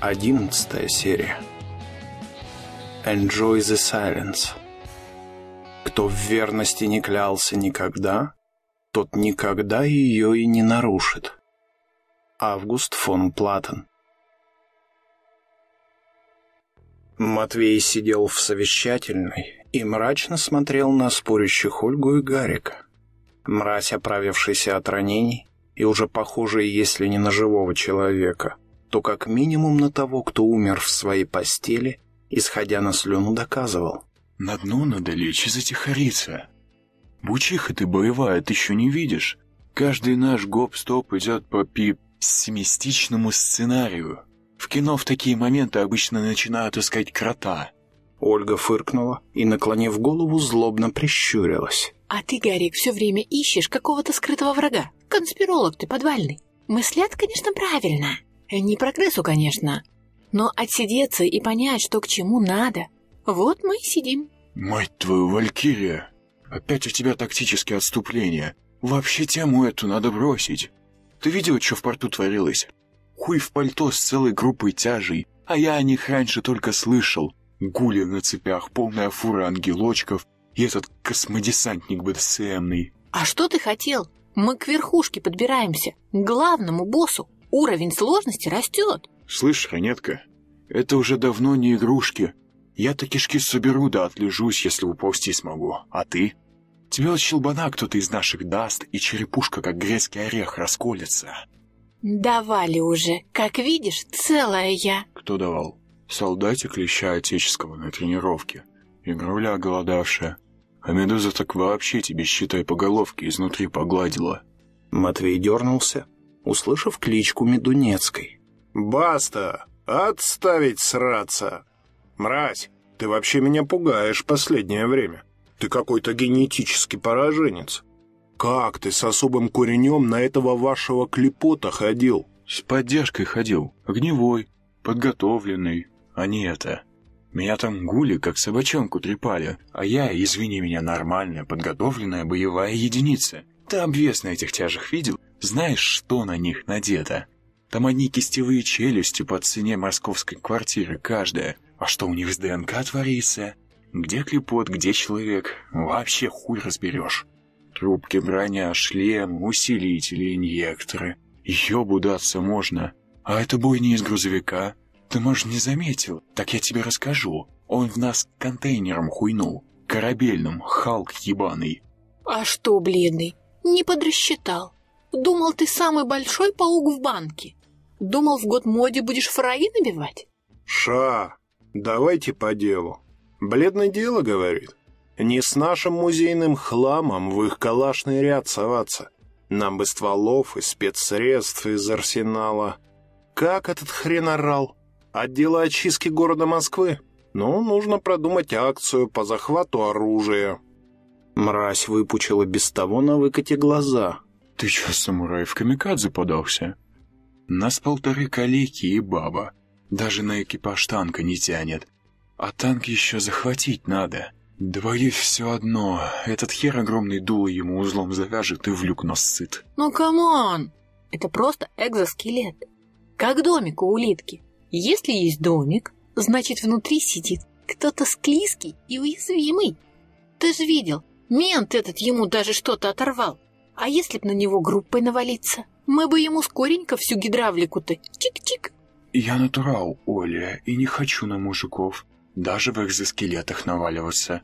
Одиннадцатая серия. Enjoy the silence. Кто в верности не клялся никогда, тот никогда ее и не нарушит. Август фон Платон. Матвей сидел в совещательной и мрачно смотрел на спорящих Ольгу и Гарика. Мразь, оправившийся от ранений, и уже похожий, если не на живого человека, то как минимум на того, кто умер в своей постели, исходя на слюну, доказывал. На дно надо лечь и затихариться. Бучиха ты боевая, ты еще не видишь. Каждый наш гоп-стоп идет по пессимистичному сценарию. В кино в такие моменты обычно начинают искать крота. Ольга фыркнула и, наклонив голову, злобно прищурилась. А ты, Гарик, все время ищешь какого-то скрытого врага. Конспиролог ты подвальный. Мыслят, конечно, правильно. Не прогрессу, конечно. Но отсидеться и понять, что к чему надо. Вот мы и сидим. Мать твою, Валькирия! Опять у тебя тактические отступления. Вообще тему эту надо бросить. Ты видела, что в порту творилось? Хуй в пальто с целой группой тяжей, а я о них раньше только слышал. Гули на цепях, полная фура ангелочков и этот космодесантник БДСМный. А что ты хотел? Мы к верхушке подбираемся, к главному боссу. Уровень сложности растет. Слышь, Ранетка, это уже давно не игрушки. Я-то кишки соберу да отлежусь, если уползти смогу. А ты? Тебе вот щелбана кто-то из наших даст, и черепушка, как грецкий орех, расколется. Давали уже. Как видишь, целая я. Кто давал? Солдатик леща отеческого на тренировке. Игруля оголодавшая. А медуза так вообще тебе, считай, по головке изнутри погладила. Матвей дернулся, услышав кличку Медунецкой. «Баста! Отставить сраться! Мразь, ты вообще меня пугаешь последнее время. Ты какой-то генетический пораженец. Как ты с особым куренем на этого вашего клепота ходил?» «С поддержкой ходил. Огневой, подготовленный, а не это. Меня там гули, как собачонку трепали, а я, извини меня, нормальная, подготовленная боевая единица. Ты обвес на этих тяжах видел? Знаешь, что на них надето? Там одни кистевые челюсти по цене московской квартиры каждая. А что у них с ДНК творится? Где клепот, где человек? Вообще хуй разберешь. Трубки, броня, шлем, усилители, инъекторы. Ёбу даться можно. А это бой не из грузовика. Ты, может, не заметил? Так я тебе расскажу. Он в нас контейнером хуйнул. Корабельным, Халк ебаный. А что, бледный, не подрасчитал? Думал, ты самый большой паук в банке? Думал, в год моде будешь фраи набивать? «Ша, давайте по делу. Бледное дело, — говорит. Не с нашим музейным хламом в их калашный ряд соваться. Нам бы стволов и спецсредств из арсенала. Как этот хрен орал? Отдела очистки города Москвы? Ну, нужно продумать акцию по захвату оружия». Мразь выпучила без того на выкате глаза. Ты чё, самурай, в камикадзе подался? Нас полторы калеки и баба. Даже на экипаж танка не тянет. А танк еще захватить надо. Двоих все одно. Этот хер огромный дуло ему узлом завяжет и в люк нассыт. Ну, come on! Это просто экзоскелет. Как домик у улитки. Если есть домик, значит внутри сидит кто-то склизкий и уязвимый. Ты же видел, мент этот ему даже что-то оторвал. А если б на него группой навалиться? Мы бы ему скоренько всю гидравлику-то чик-чик. Я натурал, Оля, и не хочу на мужиков. Даже в экзоскелетах наваливаться.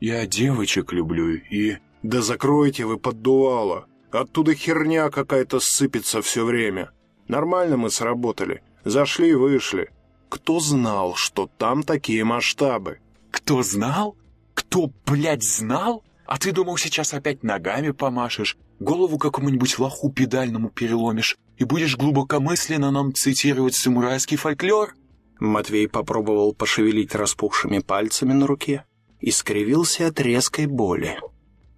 Я девочек люблю и... «Да закройте вы поддувало! Оттуда херня какая-то сыпется все время. Нормально мы сработали. Зашли и вышли. Кто знал, что там такие масштабы?» Кто знал? Кто, блядь, знал? А ты думал, сейчас опять ногами помашешь, голову какому-нибудь лоху педальному переломишь и будешь глубокомысленно нам цитировать самурайский фольклор? Матвей попробовал пошевелить распухшими пальцами на руке и скривился от резкой боли.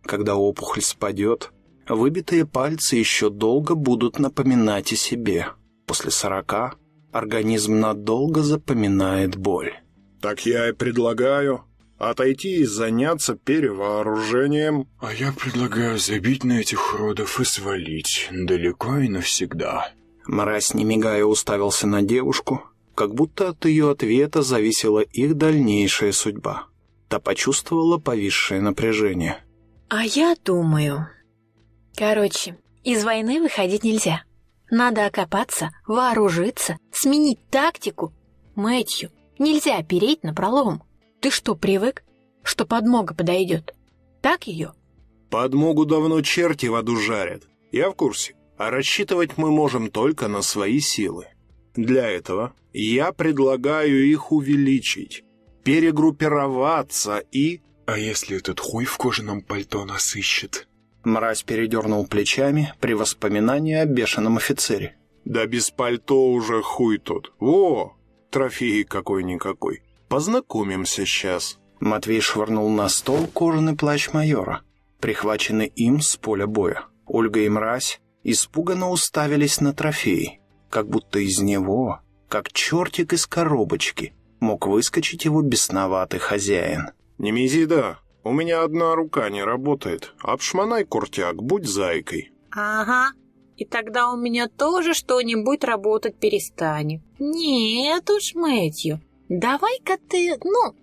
Когда опухоль спадет, выбитые пальцы еще долго будут напоминать о себе. После сорока организм надолго запоминает боль. «Так я и предлагаю отойти и заняться перевооружением». А я предлагаю забить на этих уродов и свалить далеко и навсегда. Мразь, не мигая, уставился на девушку, как будто от ее ответа зависела их дальнейшая судьба. Та почувствовала повисшее напряжение. А я думаю... Короче, из войны выходить нельзя. Надо окопаться, вооружиться, сменить тактику. Мэтью, нельзя переть на пролом. Ты что, привык, что подмога подойдет? Так ее? Подмогу давно черти в аду жарят. Я в курсе. А рассчитывать мы можем только на свои силы. Для этого я предлагаю их увеличить, перегруппироваться и... А если этот хуй в кожаном пальто нас ищет? Мразь передернул плечами при воспоминании о бешеном офицере. Да без пальто уже хуй тут. Во, трофей какой-никакой. Познакомимся сейчас. Матвей швырнул на стол кожаный плащ майора, прихваченный им с поля боя. Ольга и мразь испуганно уставились на трофей, как будто из него, как чертик из коробочки, мог выскочить его бесноватый хозяин. «Немезида, у меня одна рука не работает. Обшмонай куртяк, будь зайкой». Ага. И тогда у меня тоже что-нибудь работать перестанет. Нет уж, Мэтью, давай-ка ты, ну,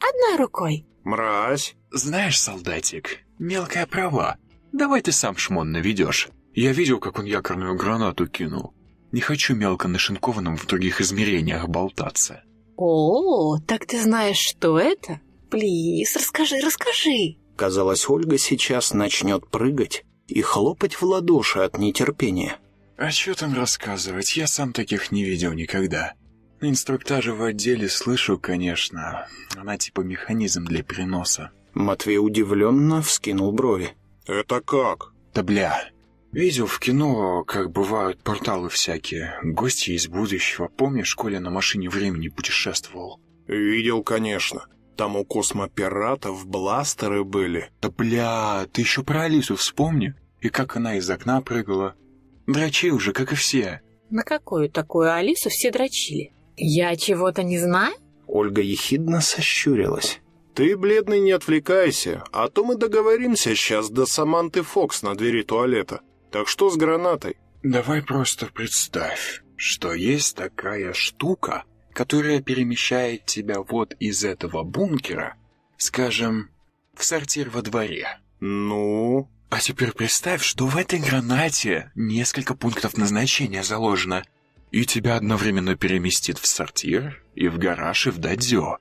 одной рукой. «Мразь!» Знаешь, солдатик, мелкая права. Давай ты сам шмон наведешь. Я видел, как он якорную гранату кинул. Не хочу мелко нашинкованным в других измерениях болтаться. О, так ты знаешь, что это? Плиз, расскажи, расскажи. Казалось, Ольга сейчас начнет прыгать и хлопать в ладоши от нетерпения. А что там рассказывать? Я сам таких не видел никогда. На инструктаже в отделе слышу, конечно. Она типа механизм для переноса. Матвей удивленно вскинул брови. «Это как?» Да бля. Видел в кино, как бывают порталы всякие. Гости из будущего. Помнишь, Коля на машине времени путешествовал? «Видел, конечно. Там у космопиратов бластеры были». Да бля, ты еще про Алису вспомни. И как она из окна прыгала. Дрочи уже, как и все. На какую такую Алису все дрочили? Я чего-то не знаю? Ольга ехидно сощурилась. «Ты, бледный, не отвлекайся, а то мы договоримся сейчас до Саманты Фокс на двери туалета. Так что с гранатой?» Давай просто представь, что есть такая штука, которая перемещает тебя вот из этого бункера, скажем, в сортир во дворе. «Ну?» А теперь представь, что в этой гранате несколько пунктов назначения заложено, и тебя одновременно переместит в сортир, и в гараж, и в дадзё.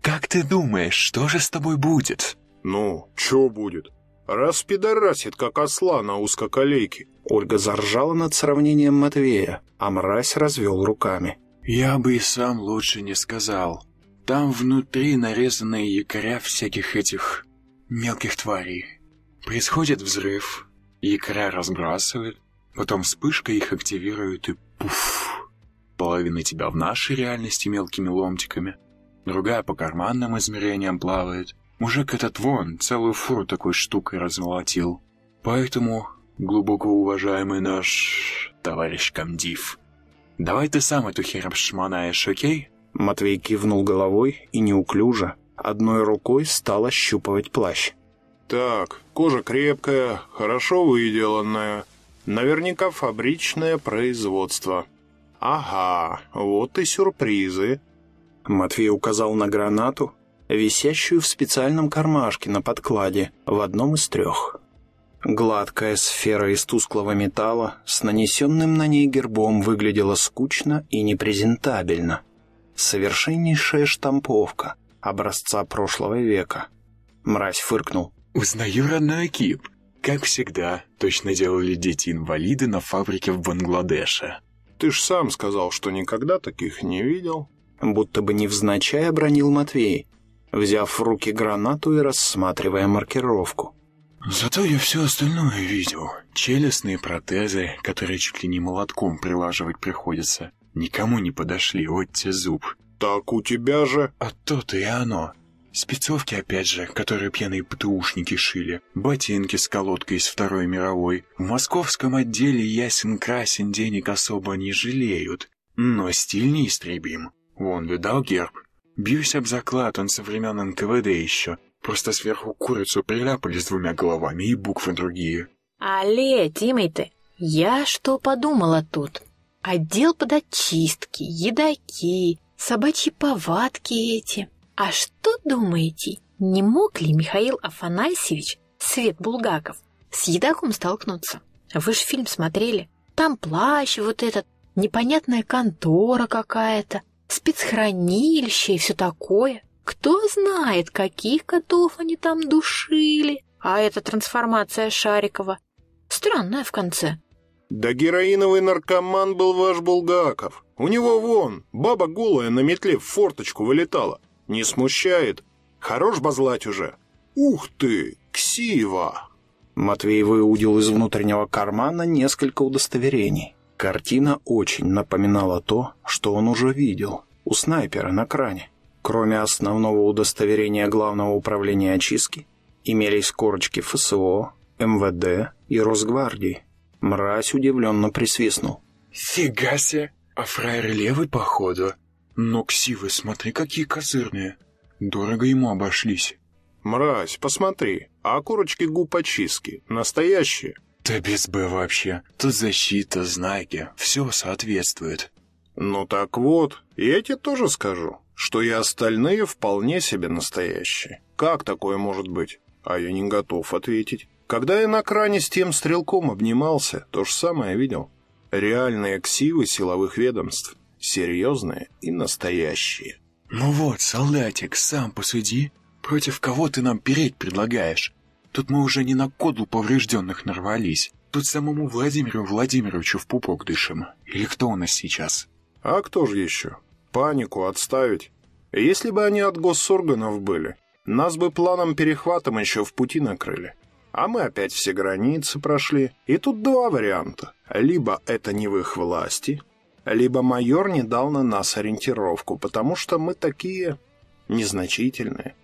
Как ты думаешь, что же с тобой будет? «Ну, чё будет? Распидорасит, как осла на узкоколейке». Ольга заржала над сравнением Матвея, а мразь развел руками. Я бы и сам лучше не сказал. Там внутри нарезанные якоря всяких этих мелких тварей. Происходит взрыв, якоря разбрасывают, потом вспышка их активирует и пуф. Половина тебя в нашей реальности мелкими ломтиками, другая по карманным измерениям плавает. Мужик этот вон целую фуру такой штукой размолотил. Поэтому, глубоко уважаемый наш товарищ комдив, давай ты сам эту херь обшмонаешь, окей? Матвей кивнул головой и неуклюже, одной рукой стал ощупывать плащ. «Так, кожа крепкая, хорошо выделанная. Наверняка фабричное производство. Ага, вот и сюрпризы». Матвей указал на гранату, висящую в специальном кармашке на подкладе в одном из трех. Гладкая сфера из тусклого металла с нанесенным на ней гербом выглядела скучно и непрезентабельно. Совершеннейшая штамповка образца прошлого века. Мразь фыркнул. Узнаю родной экип. Как всегда, точно делали дети-инвалиды на фабрике в Бангладеше. «Ты ж сам сказал, что никогда таких не видел». Будто бы невзначай обронил Матвей, взяв в руки гранату и рассматривая маркировку. Зато я все остальное видел. Челюстные протезы, которые чуть ли не молотком прилаживать приходится. Никому не подошли, вот те зуб. «Так у тебя же...» А то-то и оно. Спецовки, опять же, которые пьяные ПТУшники шили. Ботинки с колодкой из Второй мировой. В московском отделе ясен-красен денег особо не жалеют. Но стиль неистребим. Вон, видал герб? Бьюсь об заклад, он со времен НКВД еще. Просто сверху курицу приляпали с двумя головами и буквы другие. Але, Тимей ты, я что подумала тут? Отдел под очистки, едаки, собачьи повадки эти. А что думаете, не мог ли Михаил Афанасьевич, Свет Булгаков, с едаком столкнуться? Вы же фильм смотрели. Там плащ вот этот, непонятная контора какая-то, спецхранилище и все такое. Кто знает, каких котов они там душили. А эта трансформация Шарикова странная в конце. Да героиновый наркоман был ваш Булгаков. У него вон, баба голая на метле в форточку вылетала. Не смущает? Хорош базлать уже. Ух ты, ксива! Матвей выудил из внутреннего кармана несколько удостоверений. Картина очень напоминала то, что он уже видел у снайпера на кране. Кроме основного удостоверения Главного управления очистки, имелись корочки ФСО, МВД и Росгвардии. Мразь удивленно присвистнул. «Фига себе! А фраер левый, походу. Но ксивы, смотри, какие козырные. Дорого ему обошлись». «Мразь, посмотри, а корочки губ очистки настоящие?» «Да без «Б» вообще. Тут защита, знаки, все соответствует». «Ну так вот, я тебе тоже скажу, что и остальные вполне себе настоящие. Как такое может быть? А я не готов ответить. Когда я на кране с тем стрелком обнимался, то же самое видел. Реальные ксивы силовых ведомств. Серьезные и настоящие. «Ну вот, солдатик, сам посуди. Против кого ты нам переть предлагаешь? Тут мы уже не на кодлу поврежденных нарвались. Тут самому Владимиру Владимировичу в пупок дышим. Или кто у нас сейчас?» А кто же еще? Панику отставить. Если бы они от госорганов были, нас бы планом перехватом еще в пути накрыли. А мы опять все границы прошли. И тут два варианта. Либо это не в их власти, либо майор не дал на нас ориентировку, потому что мы такие незначительные.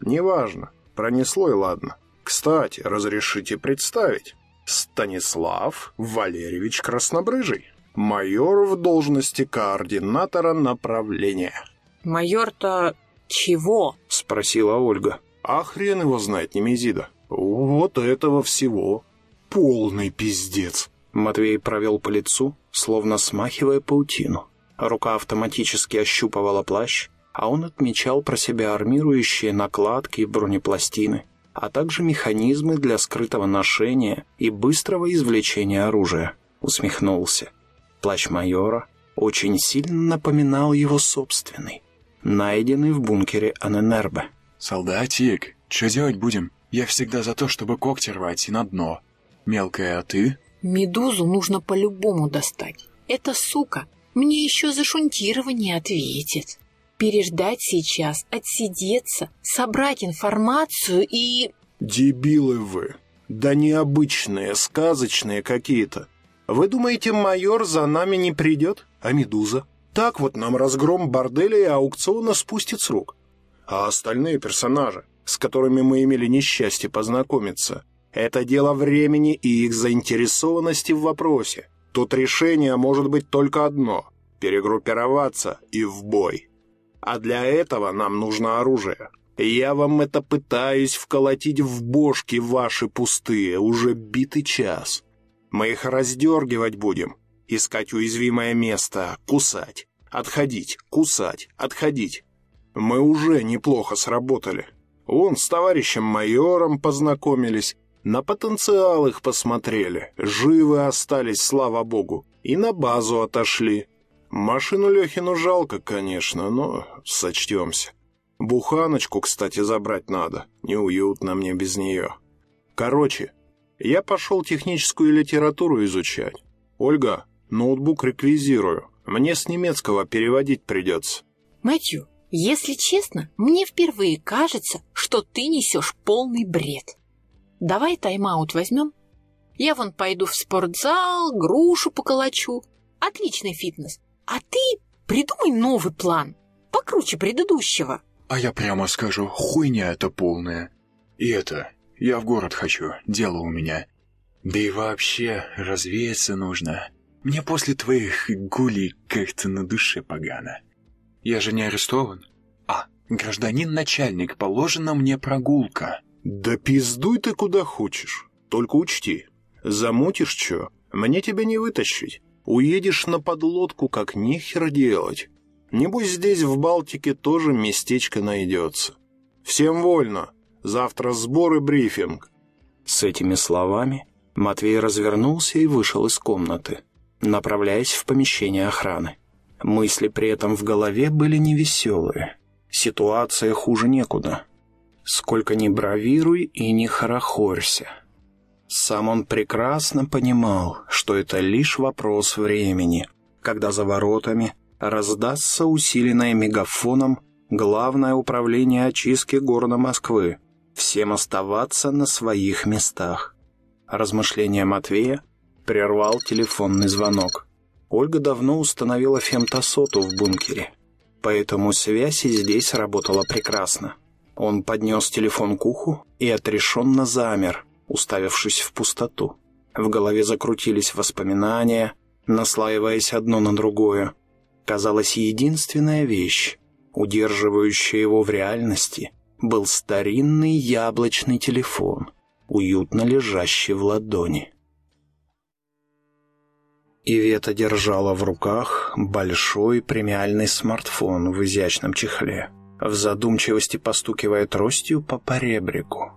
Неважно, пронесло и ладно. Кстати, разрешите представить. Станислав Валерьевич Краснобрыжий майор в должности координатора направления. Майор-то чего? Спросила Ольга. А хрен его знает, Немезида. Вот этого всего. Полный пиздец. Матвей провел по лицу, словно смахивая паутину. Рука автоматически ощупывала плащ, а он отмечал про себя армирующие накладки и бронепластины, а также механизмы для скрытого ношения и быстрого извлечения оружия. Усмехнулся. Плащ майора очень сильно напоминал его собственный, найденный в бункере Аненербе. «Солдатик, что делать будем? Я всегда за то, чтобы когти рвать и на дно. Мелкая, а ты?» Медузу нужно по-любому достать. Эта сука мне еще за шунтирование ответит. Переждать сейчас, отсидеться, собрать информацию и... Дебилы вы. Да необычные, сказочные какие-то. Вы думаете, майор за нами не придет? А Медуза? Так вот нам разгром борделя и аукциона спустит с рук. А остальные персонажи, с которыми мы имели несчастье познакомиться, это дело времени и их заинтересованности в вопросе. Тут решение может быть только одно – перегруппироваться и в бой. А для этого нам нужно оружие. Я вам это пытаюсь вколотить в бошки ваши пустые уже битый час. Мы их раздергивать будем, искать уязвимое место, кусать, отходить, кусать, отходить. Мы уже неплохо сработали. Вон с товарищем майором познакомились, на потенциал их посмотрели, живы остались, слава богу, и на базу отошли. Машину Лехину жалко, конечно, но сочтемся. Буханочку, кстати, забрать надо, неуютно мне без нее. Короче, я пошел техническую литературу изучать. Ольга, ноутбук реквизирую. Мне с немецкого переводить придется. Мэтью, если честно, мне впервые кажется, что ты несешь полный бред. Давай тайм-аут возьмем. Я вон пойду в спортзал, грушу поколочу. Отличный фитнес. А ты придумай новый план, покруче предыдущего. А я прямо скажу, хуйня это полная. И это, я в город хочу, дело у меня. Да и вообще, развеяться нужно. Мне после твоих гулей как-то на душе погано. Я же не арестован. А, гражданин-начальник, положена мне прогулка. Да пиздуй ты куда хочешь. Только учти, замутишь чё, мне тебя не вытащить. Уедешь на подлодку, как нехер делать. Небось, здесь в Балтике тоже местечко найдется. Всем вольно. Завтра сбор и брифинг». С этими словами Матвей развернулся и вышел из комнаты, направляясь в помещение охраны. Мысли при этом в голове были невеселые. Ситуация хуже некуда. Сколько ни бравируй и не хорохорься. Сам он прекрасно понимал, что это лишь вопрос времени, когда за воротами раздастся усиленное мегафоном Главное управление очистки города Москвы. Всем оставаться на своих местах. Размышления Матвея прервал телефонный звонок. Ольга давно установила фемтосоту в бункере, поэтому связь и здесь работала прекрасно. Он поднес телефон к уху и отрешенно замер, уставившись в пустоту. В голове закрутились воспоминания, наслаиваясь одно на другое. Казалось, единственная вещь, удерживающая его в реальности, был старинный яблочный телефон, уютно лежащий в ладони. Ивета держала в руках большой премиальный смартфон в изящном чехле, в задумчивости постукивая тростью по поребрику.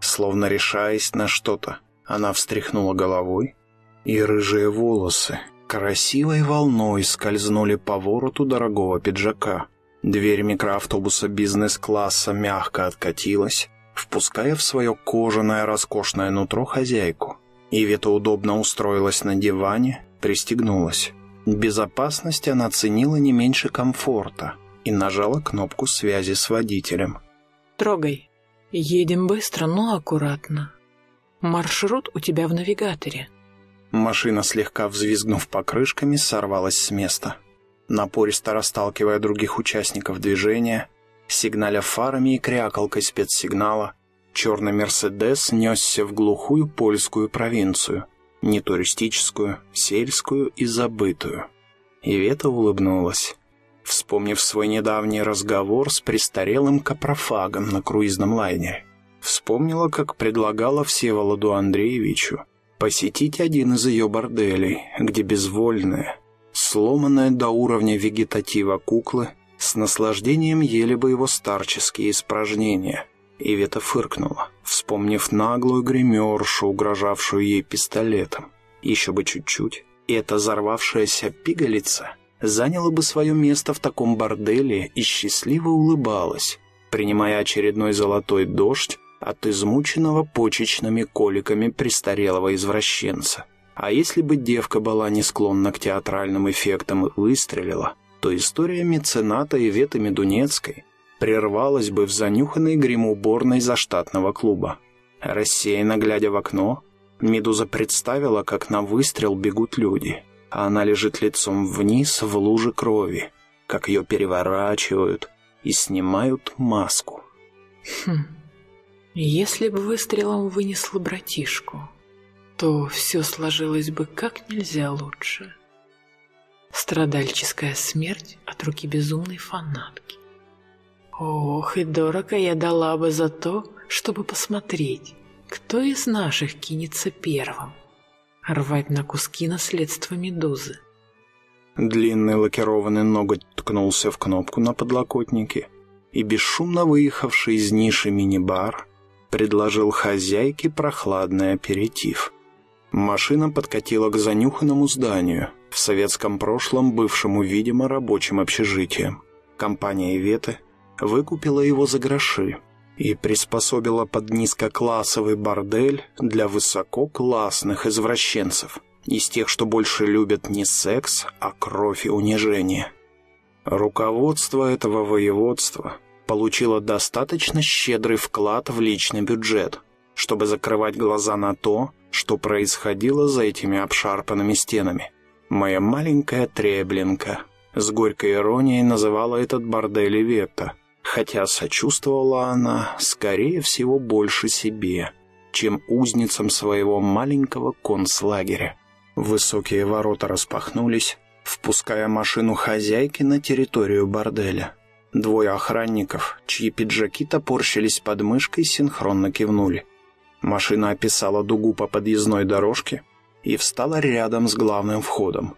Словно решаясь на что-то, она встряхнула головой, и рыжие волосы красивой волной скользнули по вороту дорогого пиджака. Дверь микроавтобуса бизнес-класса мягко откатилась, впуская в свое кожаное роскошное нутро хозяйку. Ивета удобно устроилась на диване, пристегнулась. Безопасность она ценила не меньше комфорта и нажала кнопку связи с водителем. «Трогай. Едем быстро, но аккуратно. Маршрут у тебя в навигаторе». Машина, слегка взвизгнув покрышками, сорвалась с места. Напористо расталкивая других участников движения, сигналя фарами и крякалкой спецсигнала, черный «Мерседес» несся в глухую польскую провинцию — не туристическую, сельскую и забытую. Ивета улыбнулась, вспомнив свой недавний разговор с престарелым капрофагом на круизном лайнере. Вспомнила, как предлагала Всеволоду Андреевичу посетить один из ее борделей, где безвольная, сломанная до уровня вегетатива куклы с наслаждением ели бы его старческие испражнения — Ивета фыркнула, вспомнив наглую гримершу, угрожавшую ей пистолетом. Еще бы чуть-чуть, и эта взорвавшаяся пигалица заняла бы свое место в таком борделе и счастливо улыбалась, принимая очередной золотой дождь от измученного почечными коликами престарелого извращенца. А если бы девка была не склонна к театральным эффектам и выстрелила, то история мецената Иветы Медунецкой прервалась бы в занюханной гримуборной заштатного клуба. Рассеянно глядя в окно, Медуза представила, как на выстрел бегут люди, а она лежит лицом вниз в луже крови, как ее переворачивают и снимают маску. Хм, если бы выстрелом вынесло братишку, то все сложилось бы как нельзя лучше. Страдальческая смерть от руки безумной фанатки. Ох, и дорого я дала бы за то, чтобы посмотреть, кто из наших кинется первым. Рвать на куски наследство медузы. Длинный лакированный ноготь ткнулся в кнопку на подлокотнике, и бесшумно выехавший из ниши мини-бар предложил хозяйке прохладный аперитив. Машина подкатила к занюханному зданию, в советском прошлом бывшему, видимо, рабочим общежитием. Компания «Веты» выкупила его за гроши и приспособила под низкоклассовый бордель для высококлассных извращенцев, из тех, что больше любят не секс, а кровь и унижение. Руководство этого воеводства получило достаточно щедрый вклад в личный бюджет, чтобы закрывать глаза на то, что происходило за этими обшарпанными стенами. Моя маленькая Треблинка с горькой иронией называла этот бордель Иветта — хотя сочувствовала она, скорее всего, больше себе, чем узницам своего маленького концлагеря. Высокие ворота распахнулись, впуская машину хозяйки на территорию борделя. Двое охранников, чьи пиджаки топорщились под мышкой, синхронно кивнули. Машина описала дугу по подъездной дорожке и встала рядом с главным входом.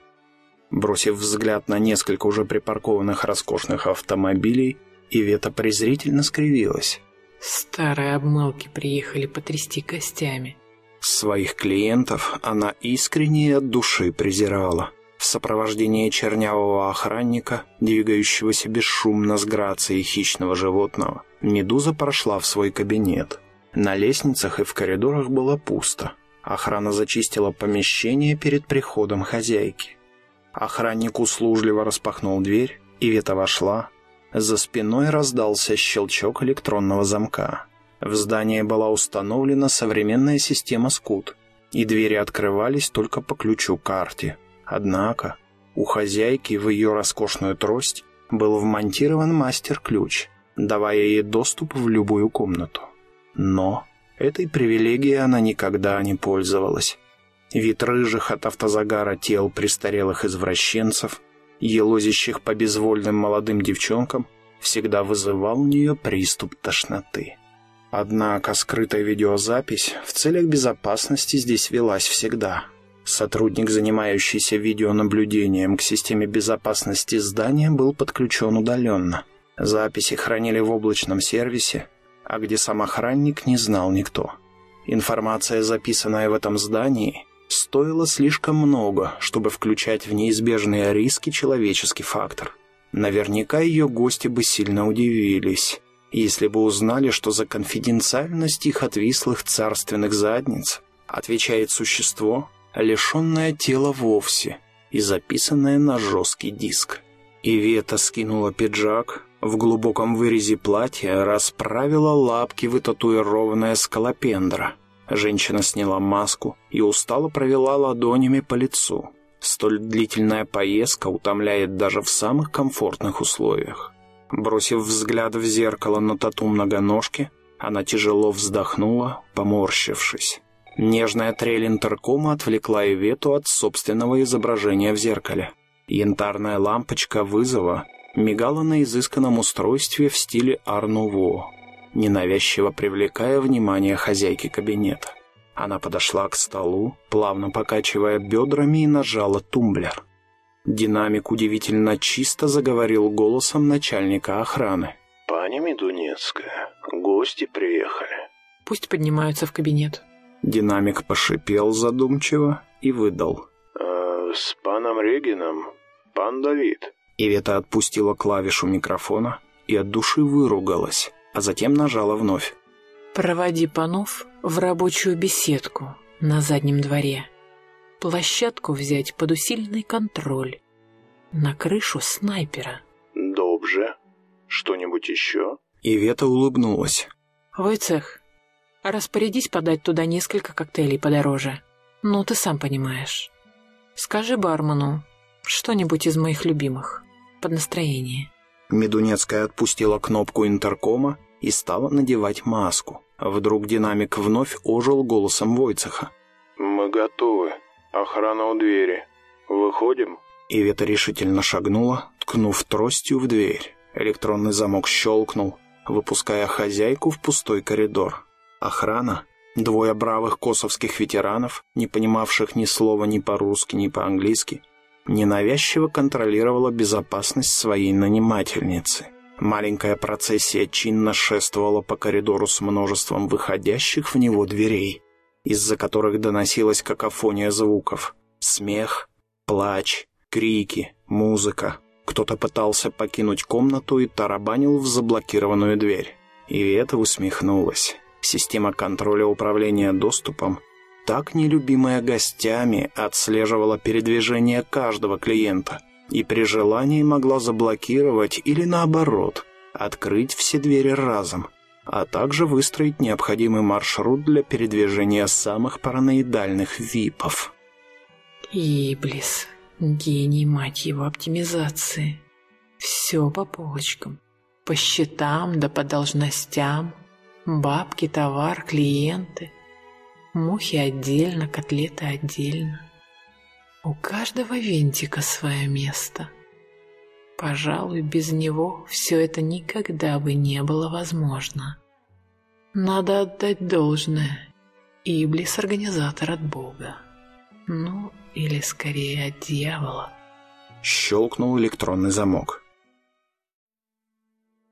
Бросив взгляд на несколько уже припаркованных роскошных автомобилей, Ивета презрительно скривилась. Старые обмылки приехали потрясти костями. Своих клиентов она искренне от души презирала. В сопровождении чернявого охранника, двигающегося бесшумно с грацией хищного животного, Медуза прошла в свой кабинет. На лестницах и в коридорах было пусто. Охрана зачистила помещение перед приходом хозяйки. Охранник услужливо распахнул дверь, и Вета вошла. За спиной раздался щелчок электронного замка. В здании была установлена современная система скут, и двери открывались только по ключу карте. Однако у хозяйки в ее роскошную трость был вмонтирован мастер-ключ, давая ей доступ в любую комнату. Но этой привилегией она никогда не пользовалась. Вид рыжих от автозагара тел престарелых извращенцев, елозящих по безвольным молодым девчонкам, всегда вызывал у нее приступ тошноты. Однако скрытая видеозапись в целях безопасности здесь велась всегда. Сотрудник, занимающийся видеонаблюдением к системе безопасности здания, был подключен удаленно. Записи хранили в облачном сервисе, а где сам охранник, не знал никто. Информация, записанная в этом здании, стоила слишком много, чтобы включать в неизбежные риски человеческий фактор. Наверняка ее гости бы сильно удивились если бы узнали, что за конфиденциальность их отвислых царственных задниц отвечает существо, лишенное тела вовсе и записанное на жесткий диск. Ивета скинула пиджак, в глубоком вырезе платья расправила лапки вытатуированная скалопендра. Женщина сняла маску и устало провела ладонями по лицу. Столь длительная поездка утомляет даже в самых комфортных условиях. Бросив взгляд в зеркало на тату многоножки, она тяжело вздохнула, поморщившись. Нежная трель интеркома отвлекла Ивету от собственного изображения в зеркале. Янтарная лампочка вызова мигала на изысканном устройстве в стиле Арнуво, ненавязчиво привлекая внимание хозяйки кабинета. Она подошла к столу, плавно покачивая бедрами и нажала тумблер. Динамик удивительно чисто заговорил голосом начальника охраны. «Пани Медунецкая, гости приехали». Пусть поднимаются в кабинет. Динамик пошипел задумчиво и выдал. «Э, «С паном Регином, пан Давид». Ивета отпустила клавишу микрофона и от души выругалась, а затем нажала вновь. «Проводи панов в рабочую беседку на заднем дворе» площадку взять под усиленный контроль. На крышу снайпера. Добже. Что-нибудь еще? Ивета улыбнулась. Войцех, распорядись подать туда несколько коктейлей подороже. Ну, ты сам понимаешь. Скажи бармену что-нибудь из моих любимых. Под настроение. Медунецкая отпустила кнопку интеркома и стала надевать маску. Вдруг динамик вновь ожил голосом Войцеха. «Мы готовы», «Охрана у двери. Выходим?» Ивета решительно шагнула, ткнув тростью в дверь. Электронный замок щелкнул, выпуская хозяйку в пустой коридор. Охрана, двое бравых косовских ветеранов, не понимавших ни слова ни по-русски, ни по-английски, ненавязчиво контролировала безопасность своей нанимательницы. Маленькая процессия чинно шествовала по коридору с множеством выходящих в него дверей из-за которых доносилась какофония звуков. Смех, плач, крики, музыка. Кто-то пытался покинуть комнату и тарабанил в заблокированную дверь. И это усмехнулась. Система контроля управления доступом, так нелюбимая гостями, отслеживала передвижение каждого клиента и при желании могла заблокировать или наоборот, открыть все двери разом – а также выстроить необходимый маршрут для передвижения самых параноидальных випов. Иблис, гений, мать его, оптимизации. Все по полочкам. По счетам да по должностям. Бабки, товар, клиенты. Мухи отдельно, котлеты отдельно. У каждого винтика свое место. Пожалуй, без него все это никогда бы не было возможно. Надо отдать должное. Иблис – организатор от Бога. Ну, или скорее от дьявола. Щелкнул электронный замок.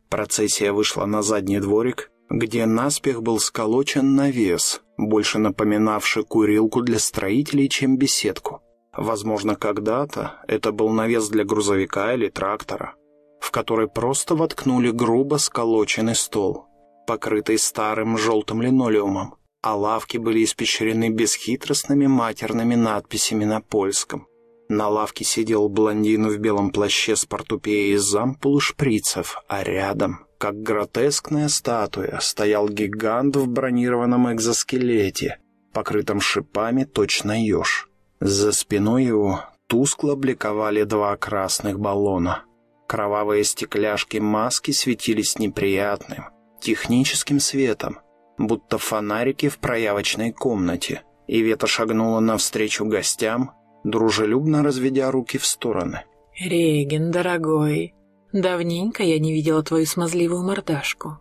Процессия вышла на задний дворик, где наспех был сколочен навес, больше напоминавший курилку для строителей, чем беседку. Возможно, когда-то это был навес для грузовика или трактора, в который просто воткнули грубо сколоченный стол, покрытый старым желтым линолеумом, а лавки были испещрены бесхитростными матерными надписями на польском. На лавке сидел блондин в белом плаще с портупеей из ампулы шприцев, а рядом, как гротескная статуя, стоял гигант в бронированном экзоскелете, покрытом шипами точно еж. За спиной его тускло бликовали два красных баллона. Кровавые стекляшки маски светились неприятным, техническим светом, будто фонарики в проявочной комнате. Ивета шагнула навстречу гостям, дружелюбно разведя руки в стороны. «Реген, дорогой, давненько я не видела твою смазливую мордашку.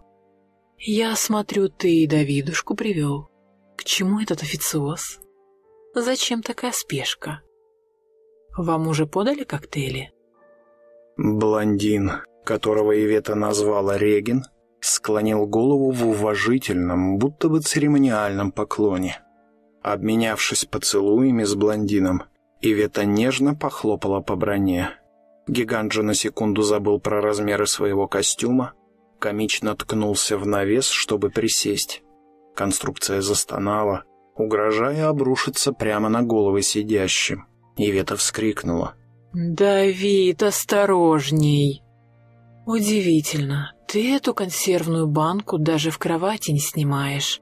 Я смотрю, ты и Давидушку привел. К чему этот официоз? Зачем такая спешка? Вам уже подали коктейли?» Блондин, которого Ивета назвала Реген, склонил голову в уважительном, будто бы церемониальном поклоне. Обменявшись поцелуями с блондином, Ивета нежно похлопала по броне. Гигант же на секунду забыл про размеры своего костюма, комично ткнулся в навес, чтобы присесть. Конструкция застонала, угрожая обрушиться прямо на головы сидящим. Ивета вскрикнула. «Давид, осторожней!» «Удивительно, ты эту консервную банку даже в кровати не снимаешь,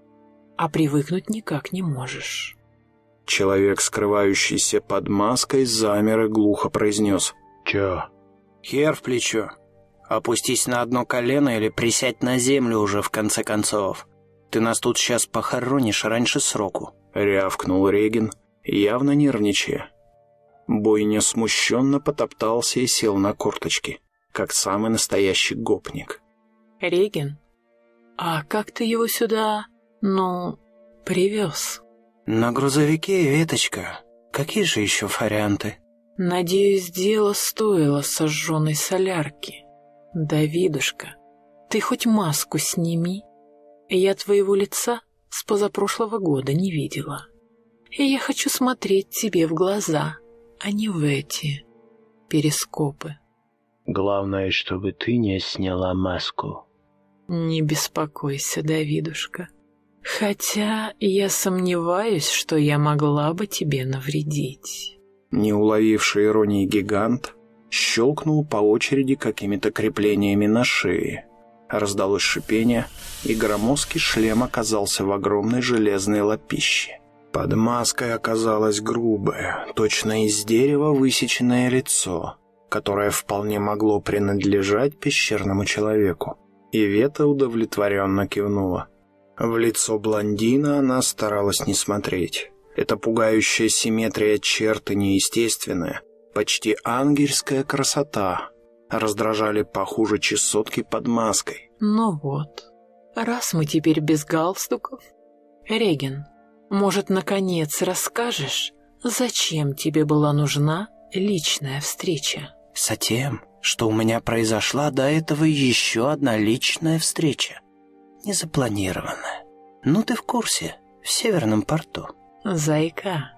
а привыкнуть никак не можешь». Человек, скрывающийся под маской, замер и глухо произнес. Чё? «Хер в плечо. Опустись на одно колено или присядь на землю уже, в конце концов. Ты нас тут сейчас похоронишь раньше сроку», — рявкнул Регин, явно нервничая. Бойня смущенно потоптался и сел на корточки, как самый настоящий гопник. «Реген, а как ты его сюда, ну, привез?» «На грузовике, Веточка. Какие же еще варианты?» «Надеюсь, дело стоило сожженной солярки. Давидушка, ты хоть маску сними. Я твоего лица с позапрошлого года не видела. И я хочу смотреть тебе в глаза, а не в эти перископы». «Главное, чтобы ты не сняла маску». «Не беспокойся, Давидушка. Хотя я сомневаюсь, что я могла бы тебе навредить. Не уловивший иронии гигант щелкнул по очереди какими-то креплениями на шее. Раздалось шипение, и громоздкий шлем оказался в огромной железной лапище. Под маской оказалось грубое, точно из дерева высеченное лицо, которое вполне могло принадлежать пещерному человеку. И Вета удовлетворенно кивнула. В лицо блондина она старалась не смотреть. Эта пугающая симметрия черты неестественная, почти ангельская красота. Раздражали похуже чесотки под маской. Ну вот, раз мы теперь без галстуков... Реген, может, наконец расскажешь, зачем тебе была нужна личная встреча? Затем, что у меня произошла до этого еще одна личная встреча незапланированно. Ну, ты в курсе, в Северном порту. Зайка,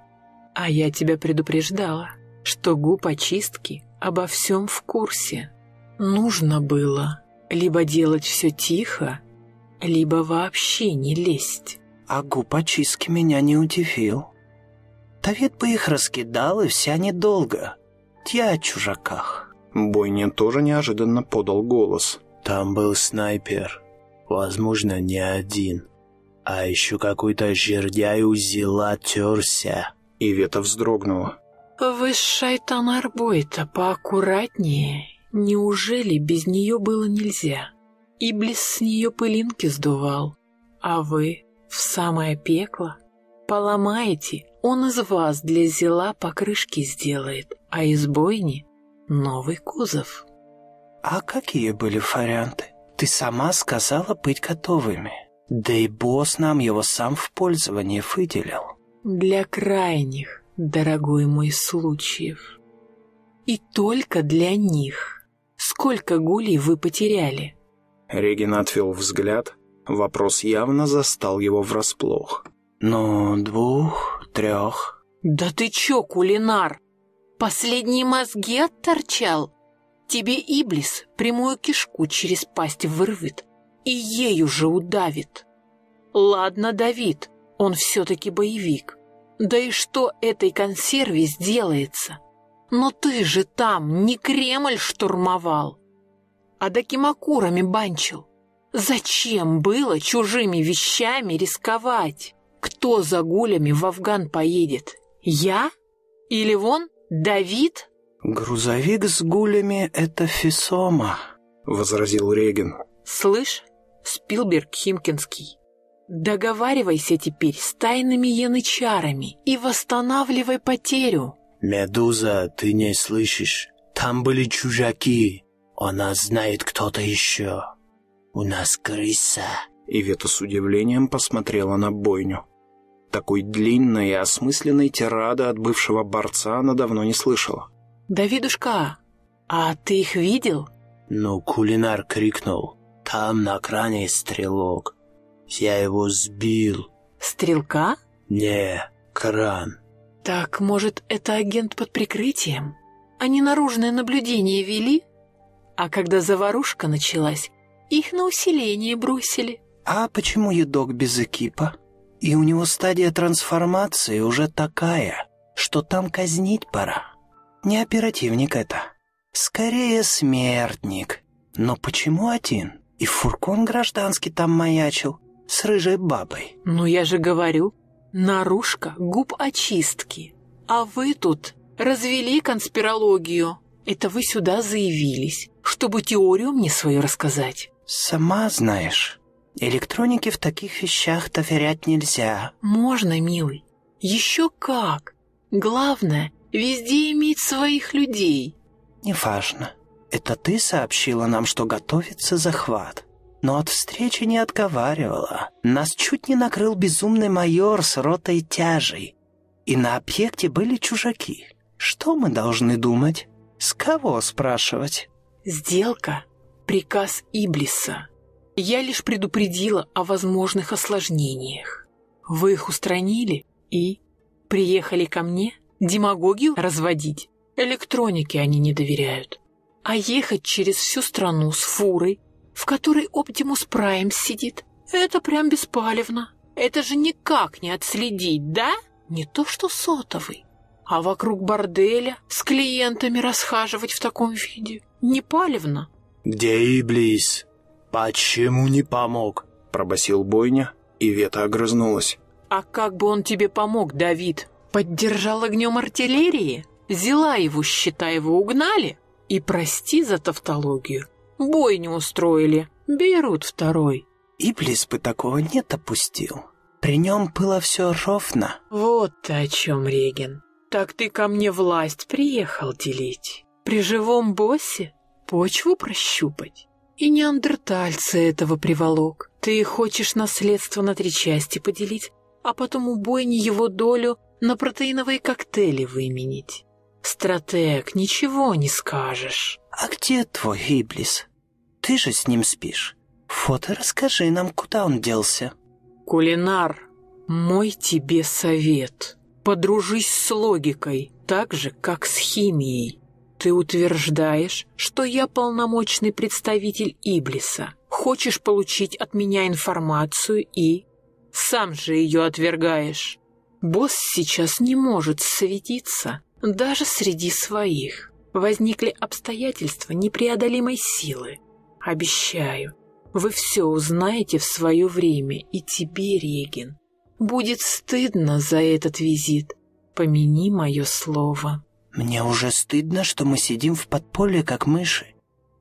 а я тебя предупреждала, что губ очистки обо всем в курсе. Нужно было либо делать все тихо, либо вообще не лезть. А губ очистки меня не удивил. Давид бы их раскидал, и вся недолго. Я о чужаках. Бойня тоже неожиданно подал голос. Там был снайпер. Возможно, не один. А еще какой-то жердяй у зела терся. Ивета вздрогнула. «Вы с шайтан Арбойта поаккуратнее. Неужели без нее было нельзя? Иблис с нее пылинки сдувал. А вы в самое пекло? Поломаете, он из вас для зела покрышки сделает, а из бойни — новый кузов». «А какие были варианты?» Ты сама сказала быть готовыми. Да и босс нам его сам в пользование выделил. Для крайних, дорогой мой, случаев. И только для них. Сколько гулей вы потеряли? Регин отвел взгляд. Вопрос явно застал его врасплох. Ну, двух, трех. Да ты чё, кулинар? Последние мозги отторчал? Тебе Иблис прямую кишку через пасть вырвет и ею же удавит. Ладно, Давид, он все-таки боевик. Да и что этой консерве сделается? Но ты же там не Кремль штурмовал, а дакимакурами банчил. Зачем было чужими вещами рисковать? Кто за гулями в Афган поедет? Я? Или вон Давид? Грузовик с гулями — это Фисома, — возразил Регин. Слышь, Спилберг Химкинский, договаривайся теперь с тайными янычарами и восстанавливай потерю. Медуза, ты не слышишь? Там были чужаки. У нас знает кто-то еще. У нас крыса. Ивета с удивлением посмотрела на бойню. Такой длинной и осмысленной тирады от бывшего борца она давно не слышала. «Давидушка, а ты их видел?» Ну, кулинар крикнул. Там на кране стрелок. Я его сбил. «Стрелка?» Не, кран. «Так, может, это агент под прикрытием? Они наружное наблюдение вели? А когда заварушка началась, их на усиление бросили». А почему едок без экипа? И у него стадия трансформации уже такая, что там казнить пора. Не оперативник это. Скорее смертник. Но почему один? И фуркон гражданский там маячил с рыжей бабой. Ну я же говорю, наружка губ очистки. А вы тут развели конспирологию. Это вы сюда заявились, чтобы теорию мне свою рассказать. Сама знаешь, электронике в таких вещах доверять нельзя. Можно, милый. Еще как. Главное, везде иметь своих людей. Неважно. Это ты сообщила нам, что готовится захват. Но от встречи не отговаривала. Нас чуть не накрыл безумный майор с ротой тяжей. И на объекте были чужаки. Что мы должны думать? С кого спрашивать? Сделка — приказ Иблиса. Я лишь предупредила о возможных осложнениях. Вы их устранили и приехали ко мне демагогию разводить. Электронике они не доверяют. А ехать через всю страну с фурой, в которой Оптимус Прайм сидит, это прям беспалевно. Это же никак не отследить, да? Не то что сотовый. А вокруг борделя с клиентами расхаживать в таком виде не палевно. «Где Иблис? Почему не помог?» — пробасил Бойня, и Вета огрызнулась. «А как бы он тебе помог, Давид? Поддержал огнем артиллерии? Взяла его, считай, его угнали? И прости за тавтологию. Бой не устроили. Берут второй». Иблис бы такого не допустил. При нем было все ровно. «Вот ты о чем, Реген. Так ты ко мне власть приехал делить. При живом боссе почву прощупать. И неандертальца этого приволок. Ты хочешь наследство на три части поделить, а потом убойни его долю на протеиновые коктейли выменить. Стратег, ничего не скажешь. А где твой Иблис? Ты же с ним спишь. Фото расскажи нам, куда он делся. Кулинар, мой тебе совет. Подружись с логикой, так же, как с химией. Ты утверждаешь, что я полномочный представитель Иблиса. Хочешь получить от меня информацию и... Сам же ее отвергаешь. Босс сейчас не может светиться даже среди своих. Возникли обстоятельства непреодолимой силы. Обещаю, вы все узнаете в свое время, и тебе, Регин, будет стыдно за этот визит. Помяни мое слово. Мне уже стыдно, что мы сидим в подполье, как мыши.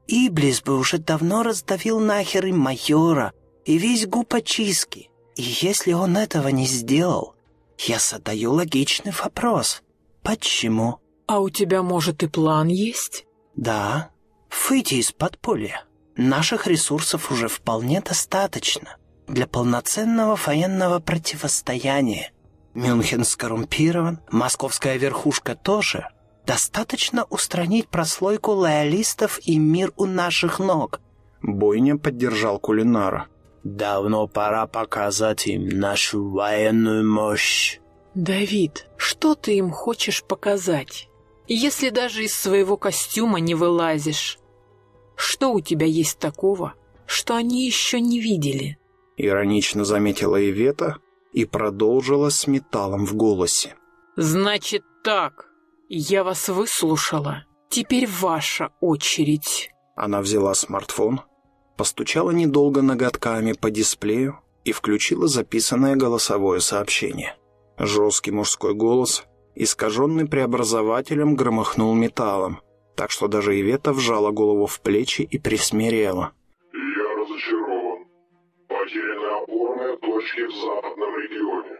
Иблис бы уже давно раздавил нахер и майора, и весь губ очистки. И если он этого не сделал, я задаю логичный вопрос. Почему? А у тебя, может, и план есть? Да. Выйти из подполья. Наших ресурсов уже вполне достаточно для полноценного военного противостояния. Мюнхен скоррумпирован, московская верхушка тоже. Достаточно устранить прослойку лоялистов и мир у наших ног. Бойня поддержал кулинара. Давно пора показать им нашу военную мощь. Давид, что ты им хочешь показать, если даже из своего костюма не вылазишь? Что у тебя есть такого, что они еще не видели? Иронично заметила Ивета и продолжила с металлом в голосе. Значит так, я вас выслушала. Теперь ваша очередь. Она взяла смартфон, постучала недолго ноготками по дисплею и включила записанное голосовое сообщение. Жесткий мужской голос, искаженный преобразователем, громыхнул металлом, так что даже Ивета вжала голову в плечи и присмирела. Я разочарован. Потеряны опорные точки в западном регионе.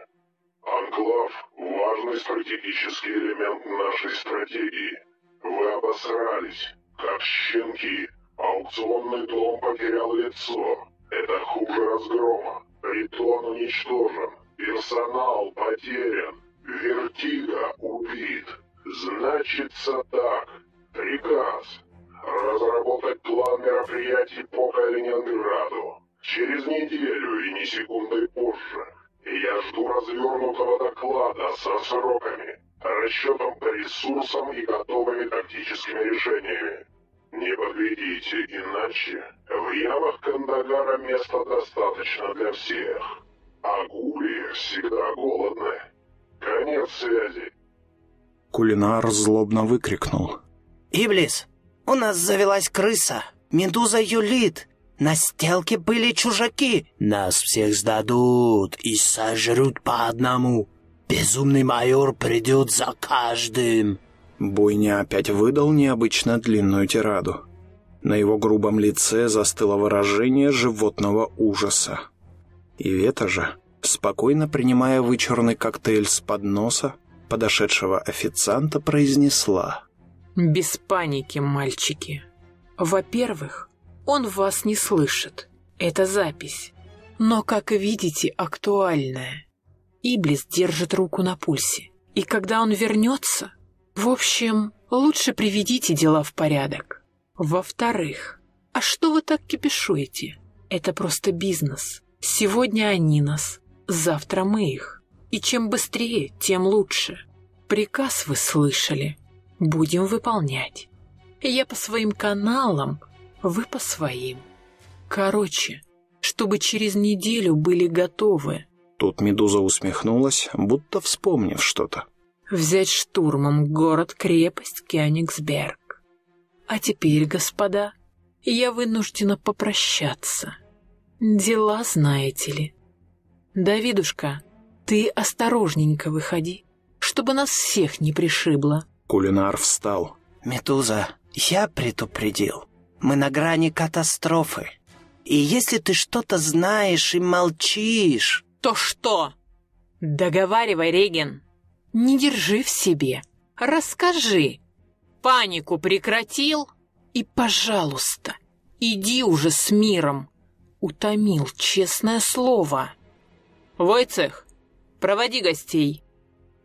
Анклав – важный стратегический элемент нашей стратегии. Вы обосрались, как щенки. Аукционный дом потерял лицо. Это хуже разгрома. Притон уничтожен. Персонал потерян. Вертига убит. Значится так. Приказ. Разработать план мероприятий по Калининграду. Через неделю и не секунды позже. Я жду развернутого доклада со сроками, расчетом по ресурсам и готовыми тактическими решениями. Не подведите, иначе в ямах Кандагара места достаточно для всех. А гули всегда голодны. Конец связи. Кулинар злобно выкрикнул. «Иблис, у нас завелась крыса. Медуза юлит. На стелке были чужаки. Нас всех сдадут и сожрут по одному. Безумный майор придет за каждым». Бойня опять выдал необычно длинную тираду. На его грубом лице застыло выражение животного ужаса. И Вета же, спокойно принимая вычурный коктейль с подноса, подошедшего официанта произнесла. Без паники, мальчики. Во-первых, он вас не слышит. Это запись. Но, как видите, актуальная. Иблис держит руку на пульсе. И когда он вернется... В общем, лучше приведите дела в порядок. Во-вторых, а что вы так кипишуете? Это просто бизнес. Сегодня они нас, завтра мы их. И чем быстрее, тем лучше. Приказ вы слышали. Будем выполнять. Я по своим каналам, вы по своим. Короче, чтобы через неделю были готовы. Тут Медуза усмехнулась, будто вспомнив что-то. Взять штурмом город-крепость Кёнигсберг. А теперь, господа, я вынуждена попрощаться. Дела знаете ли. Давидушка, ты осторожненько выходи, чтобы нас всех не пришибло. Кулинар встал. «Медуза, я предупредил. Мы на грани катастрофы. И если ты что-то знаешь и молчишь...» «То что? Договаривай, Реген. Не держи в себе. Расскажи. Панику прекратил? И, пожалуйста, иди уже с миром. Утомил, честное слово. Войцех, проводи гостей».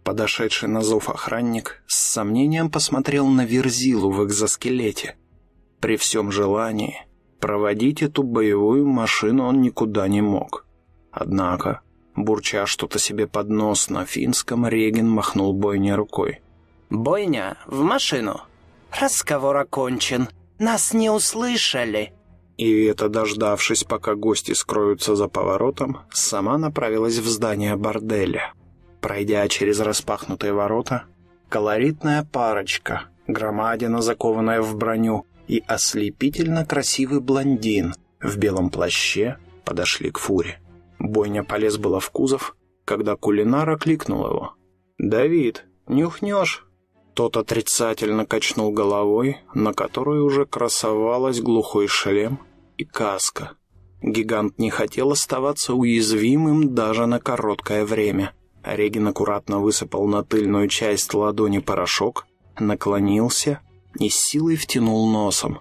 Подошедший на зов охранник с сомнением посмотрел на верзилу в экзоскелете. При всем желании проводить эту боевую машину он никуда не мог. Однако, бурча что-то себе под нос на финском, Реген махнул Бойне рукой. «Бойня, в машину. Разговор окончен. Нас не услышали». И это, дождавшись, пока гости скроются за поворотом, сама направилась в здание борделя. Пройдя через распахнутые ворота, колоритная парочка, громадина, закованная в броню, и ослепительно красивый блондин в белом плаще подошли к фуре. Бойня полез было в кузов, когда кулинар окликнул его. «Давид, нюхнешь?» Тот отрицательно качнул головой, на которой уже красовалась глухой шлем и каска. Гигант не хотел оставаться уязвимым даже на короткое время. Регин аккуратно высыпал на тыльную часть ладони порошок, наклонился и силой втянул носом.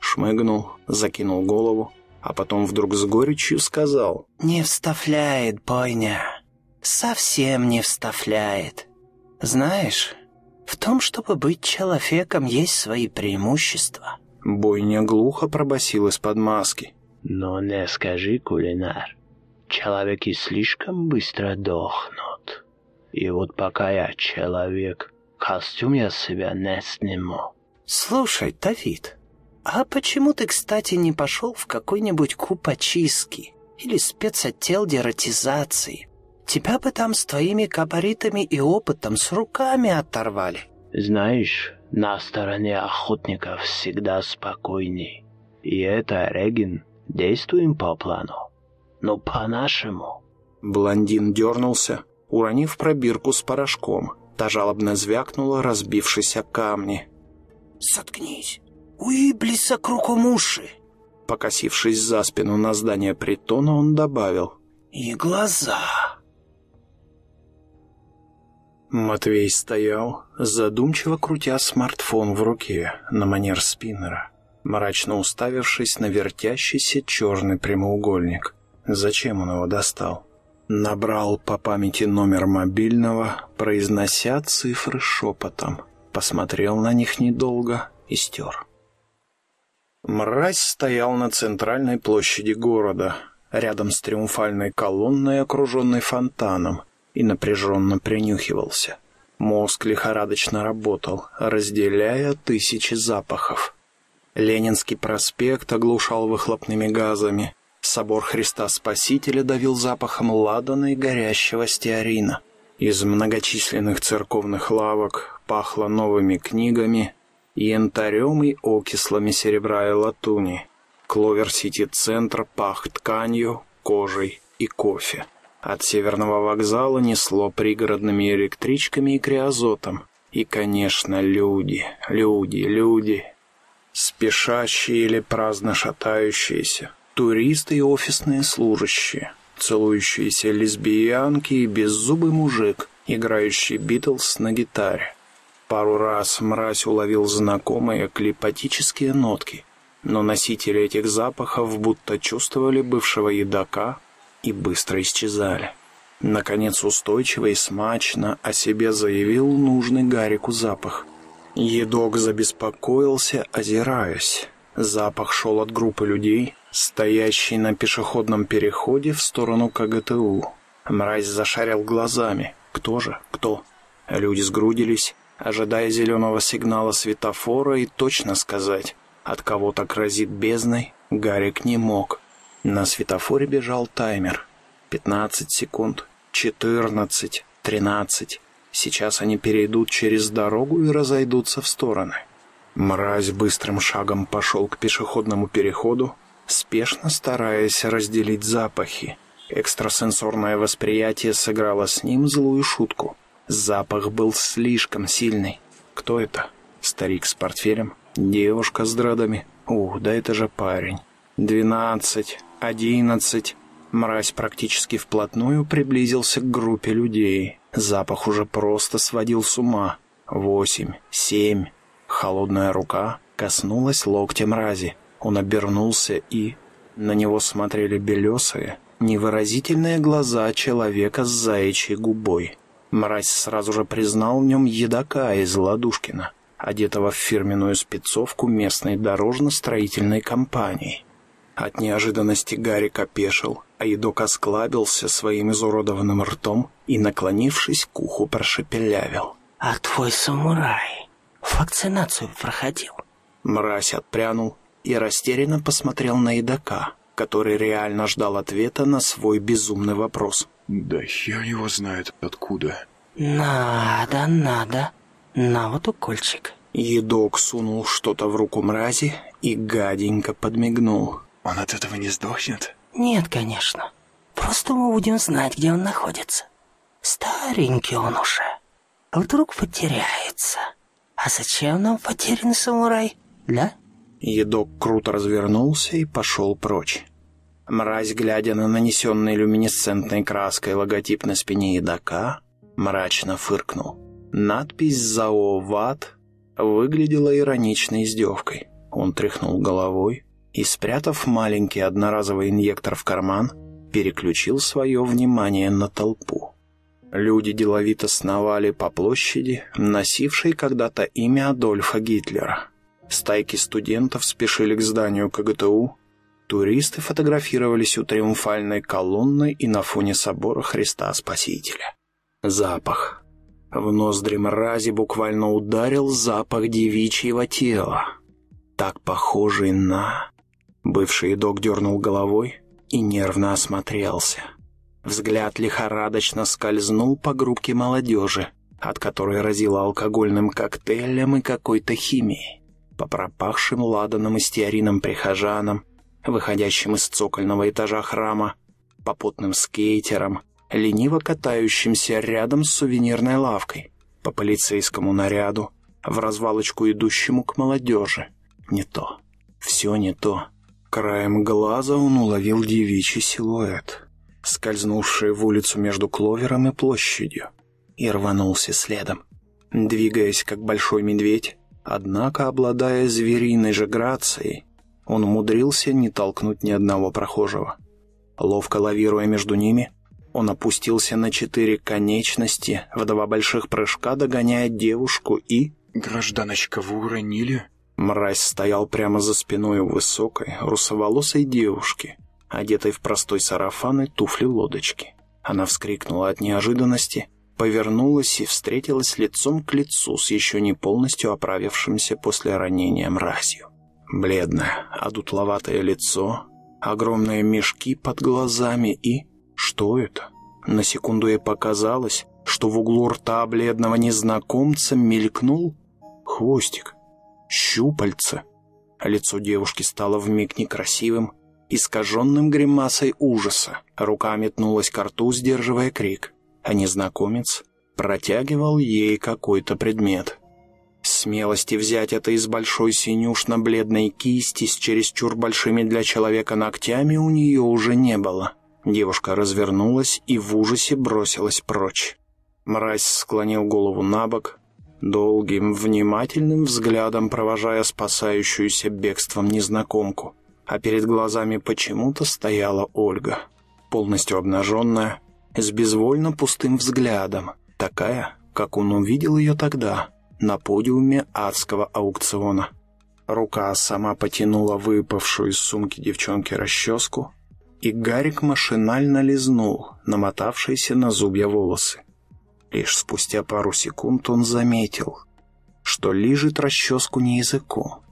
Шмыгнул, закинул голову, а потом вдруг с горечью сказал. «Не вставляет, бойня. Совсем не вставляет. Знаешь, В том, чтобы быть человеком, есть свои преимущества. Бойня глухо пробасил из-под маски. Но не скажи, кулинар, человеки слишком быстро дохнут. И вот пока я человек, костюм я себя не сниму. Слушай, Давид, а почему ты, кстати, не пошел в какой-нибудь куб очистки или спецотдел дератизации? Тебя бы там с твоими габаритами и опытом с руками оторвали. Знаешь, на стороне охотников всегда спокойней. И это, Регин, действуем по плану. Но по-нашему. Блондин дернулся, уронив пробирку с порошком. Та жалобно звякнула, разбившись о камни. «Соткнись! Уи, близок руком уши!» Покосившись за спину на здание притона, он добавил. «И глаза!» Матвей стоял, задумчиво крутя смартфон в руке на манер спиннера, мрачно уставившись на вертящийся черный прямоугольник. Зачем он его достал? Набрал по памяти номер мобильного, произнося цифры шепотом. Посмотрел на них недолго и стер. Мразь стоял на центральной площади города, рядом с триумфальной колонной, окруженной фонтаном, и напряженно принюхивался. Мозг лихорадочно работал, разделяя тысячи запахов. Ленинский проспект оглушал выхлопными газами. Собор Христа Спасителя давил запахом ладана и горящего стеарина. Из многочисленных церковных лавок пахло новыми книгами, янтарем и окислами серебра и латуни. Кловер-Сити-центр пах тканью, кожей и кофе. От северного вокзала несло пригородными электричками и криозотом. И, конечно, люди, люди, люди. Спешащие или праздно шатающиеся. Туристы и офисные служащие. Целующиеся лесбиянки и беззубый мужик, играющий Битлз на гитаре. Пару раз мразь уловил знакомые клипатические нотки, но носители этих запахов будто чувствовали бывшего едока и быстро исчезали. Наконец устойчиво и смачно о себе заявил нужный Гарику запах. Едок забеспокоился, озираясь. Запах шел от группы людей, стоящей на пешеходном переходе в сторону КГТУ. Мразь зашарил глазами. Кто же? Кто? Люди сгрудились, ожидая зеленого сигнала светофора, и точно сказать, от кого так разит бездной, Гарик не мог. На светофоре бежал таймер. 15 секунд, 14, 13. Сейчас они перейдут через дорогу и разойдутся в стороны. Мразь быстрым шагом пошел к пешеходному переходу, спешно стараясь разделить запахи. Экстрасенсорное восприятие сыграло с ним злую шутку. Запах был слишком сильный. Кто это? Старик с портфелем? Девушка с дредами? Ух, да это же парень. Двенадцать, одиннадцать. Мразь практически вплотную приблизился к группе людей. Запах уже просто сводил с ума. Восемь, семь. Холодная рука коснулась локтя мрази. Он обернулся и... На него смотрели белесые, невыразительные глаза человека с заячьей губой. Мразь сразу же признал в нем едока из Ладушкина, одетого в фирменную спецовку местной дорожно-строительной компании. От неожиданности Гарик опешил, а едок осклабился своим изуродованным ртом и, наклонившись к уху, прошепелявил. «А твой самурай вакцинацию проходил?» Мразь отпрянул и растерянно посмотрел на едока, который реально ждал ответа на свой безумный вопрос. «Да хер его знает откуда». «Надо, надо. На вот укольчик». Едок сунул что-то в руку мрази и гаденько подмигнул. Он от этого не сдохнет? Нет, конечно. Просто мы будем знать, где он находится. Старенький он уже. Вдруг потеряется. А зачем нам потерянный самурай, да? Едок круто развернулся и пошел прочь. Мразь, глядя на нанесенный люминесцентной краской логотип на спине едока, мрачно фыркнул. Надпись «ЗАО ВАТ» выглядела ироничной издевкой. Он тряхнул головой, и, спрятав маленький одноразовый инъектор в карман, переключил свое внимание на толпу. Люди деловито сновали по площади, носившей когда-то имя Адольфа Гитлера. Стайки студентов спешили к зданию КГТУ. Туристы фотографировались у триумфальной колонны и на фоне собора Христа Спасителя. Запах. В ноздри мрази буквально ударил запах девичьего тела. Так похожий на... Бывший док дернул головой и нервно осмотрелся. Взгляд лихорадочно скользнул по группке молодежи, от которой разило алкогольным коктейлем и какой-то химией, по пропахшим ладаном и стеарином прихожанам, выходящим из цокольного этажа храма, по потным скейтерам, лениво катающимся рядом с сувенирной лавкой, по полицейскому наряду, в развалочку идущему к молодежи. Не то. Все не то. Краем глаза он уловил девичий силуэт скользнувший в улицу между Кловером и площадью, и рванулся следом, двигаясь как большой медведь, однако, обладая звериной же грацией, он умудрился не толкнуть ни одного прохожего. Ловко лавируя между ними, он опустился на четыре конечности, в два больших прыжка догоняя девушку и... «Гражданочка, вы уронили?» Мразь стоял прямо за спиной у высокой, русоволосой девушки, одетой в простой сарафан и туфли-лодочки. Она вскрикнула от неожиданности, повернулась и встретилась лицом к лицу с еще не полностью оправившимся после ранения мразью. Бледное, одутловатое лицо, огромные мешки под глазами и... Что это? На секунду ей показалось, что в углу рта бледного незнакомца мелькнул хвостик, щупальце. Лицо девушки стало вмиг некрасивым, искаженным гримасой ужаса. Рука метнулась к рту, сдерживая крик, а незнакомец протягивал ей какой-то предмет. Смелости взять это из большой синюшно-бледной кисти с чересчур большими для человека ногтями у нее уже не было. Девушка развернулась и в ужасе бросилась прочь. Мразь склонил голову на бок, долгим, внимательным взглядом провожая спасающуюся бегством незнакомку а перед глазами почему-то стояла Ольга, полностью обнаженная, с безвольно пустым взглядом, такая, как он увидел ее тогда, на подиуме адского аукциона. Рука сама потянула выпавшую из сумки девчонки расческу, и Гарик машинально лизнул намотавшиеся на зубья волосы. Лишь спустя пару секунд он заметил, что лижет расческу не языком,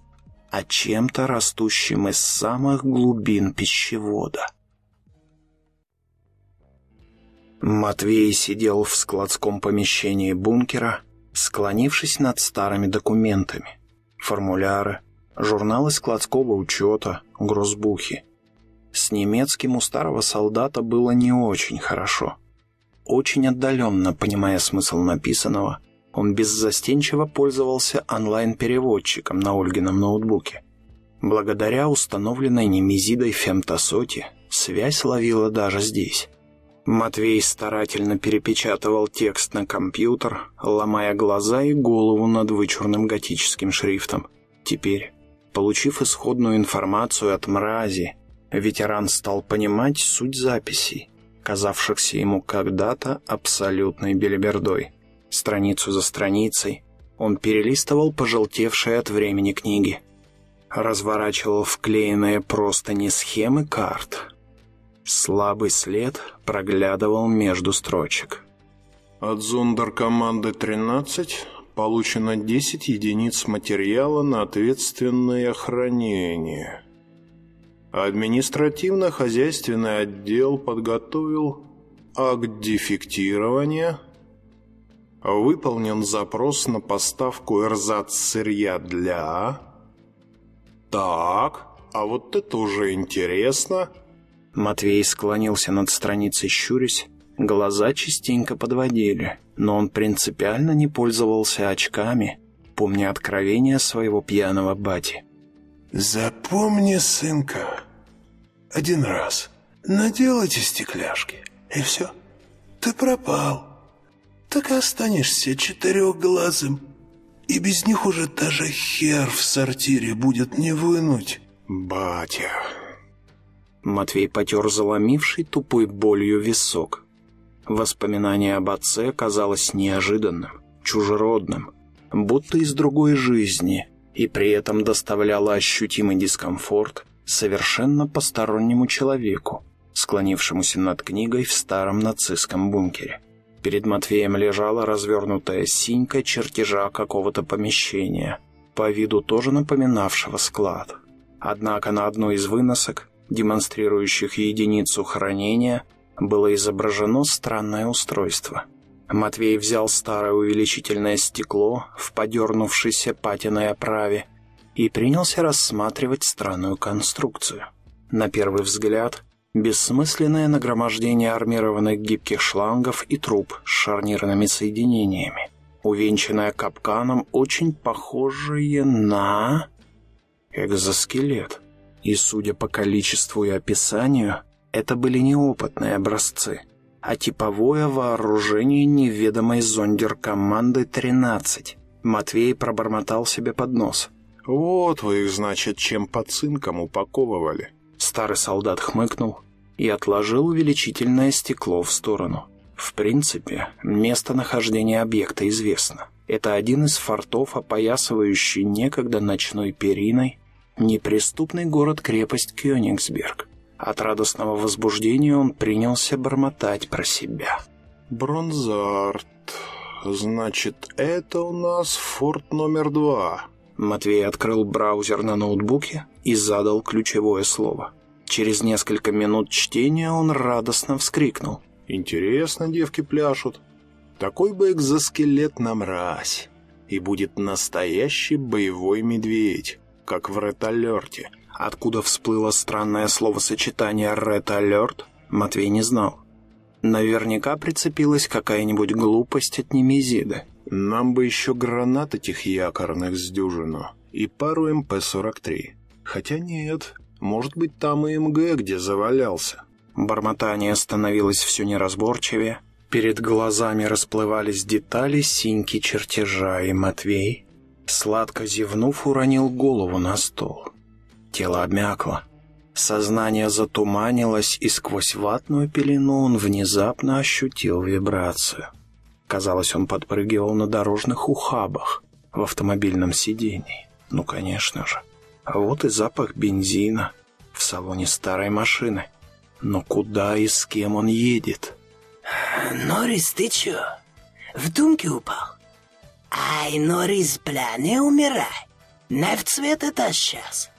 а чем-то растущим из самых глубин пищевода. Матвей сидел в складском помещении бункера, склонившись над старыми документами. Формуляры, журналы складского учета, грозбухи. С немецким у старого солдата было не очень хорошо. Очень отдаленно, понимая смысл написанного, он беззастенчиво пользовался онлайн-переводчиком на Ольгином ноутбуке. Благодаря установленной немезидой фемтосоте связь ловила даже здесь. Матвей старательно перепечатывал текст на компьютер, ломая глаза и голову над вычурным готическим шрифтом. Теперь, получив исходную информацию от мрази, ветеран стал понимать суть записей, казавшихся ему когда-то абсолютной белибердой. Страницу за страницей он перелистывал пожелтевшие от времени книги. Разворачивал вклеенные простыни схемы карт. Слабый след проглядывал между строчек. От зондеркоманды 13 получено 10 единиц материала на ответственное хранение. Административно-хозяйственный отдел подготовил акт дефектирования – Выполнен запрос на поставку эрзац-сырья для... Так, а вот это уже интересно. Матвей склонился над страницей, щурясь. Глаза частенько подводили, но он принципиально не пользовался очками, помня откровения своего пьяного бати. «Запомни, сынка, один раз надел эти стекляшки, и все, ты пропал» так и останешься четырехглазым. И без них уже даже хер в сортире будет не вынуть. Батя. Матвей потер заломивший тупой болью висок. Воспоминание об отце казалось неожиданным, чужеродным, будто из другой жизни, и при этом доставляло ощутимый дискомфорт совершенно постороннему человеку, склонившемуся над книгой в старом нацистском бункере. Перед Матвеем лежала развернутая синька чертежа какого-то помещения, по виду тоже напоминавшего склад. Однако на одной из выносок, демонстрирующих единицу хранения, было изображено странное устройство. Матвей взял старое увеличительное стекло в подернувшейся патиной оправе и принялся рассматривать странную конструкцию. На первый взгляд, бессмысленное нагромождение армированных гибких шлангов и труб с шарнирными соединениями, увенчанное капканом, очень похожее на... экзоскелет. И, судя по количеству и описанию, это были неопытные образцы, а типовое вооружение неведомой зондеркоманды 13. Матвей пробормотал себе под нос. «Вот вы их, значит, чем по цинкам упаковывали». Старый солдат хмыкнул и отложил увеличительное стекло в сторону. В принципе, местонахождение объекта известно. Это один из фортов, опоясывающий некогда ночной периной неприступный город-крепость Кёнигсберг. От радостного возбуждения он принялся бормотать про себя. «Бронзарт. Значит, это у нас форт номер два». Матвей открыл браузер на ноутбуке и задал ключевое слово. Через несколько минут чтения он радостно вскрикнул. «Интересно девки пляшут. Такой бы экзоскелет на мразь. И будет настоящий боевой медведь, как в Реталерте». Откуда всплыло странное словосочетание «Red Alert», Матвей не знал. Наверняка прицепилась какая-нибудь глупость от Немезида. «Нам бы еще гранат этих якорных с дюжину и пару МП-43. Хотя нет, может быть, там и МГ где завалялся». Бормотание становилось все неразборчивее. Перед глазами расплывались детали синьки чертежа, и Матвей, сладко зевнув, уронил голову на стол. Тело обмякло. Сознание затуманилось, и сквозь ватную пелену он внезапно ощутил вибрацию. Казалось, он подпрыгивал на дорожных ухабах в автомобильном сидении. Ну, конечно же. А вот и запах бензина в салоне старой машины. Но куда и с кем он едет? «Норрис, ты чё? В думке упал? Ай, Норрис, бля, не умирай. Не в цвет это сейчас.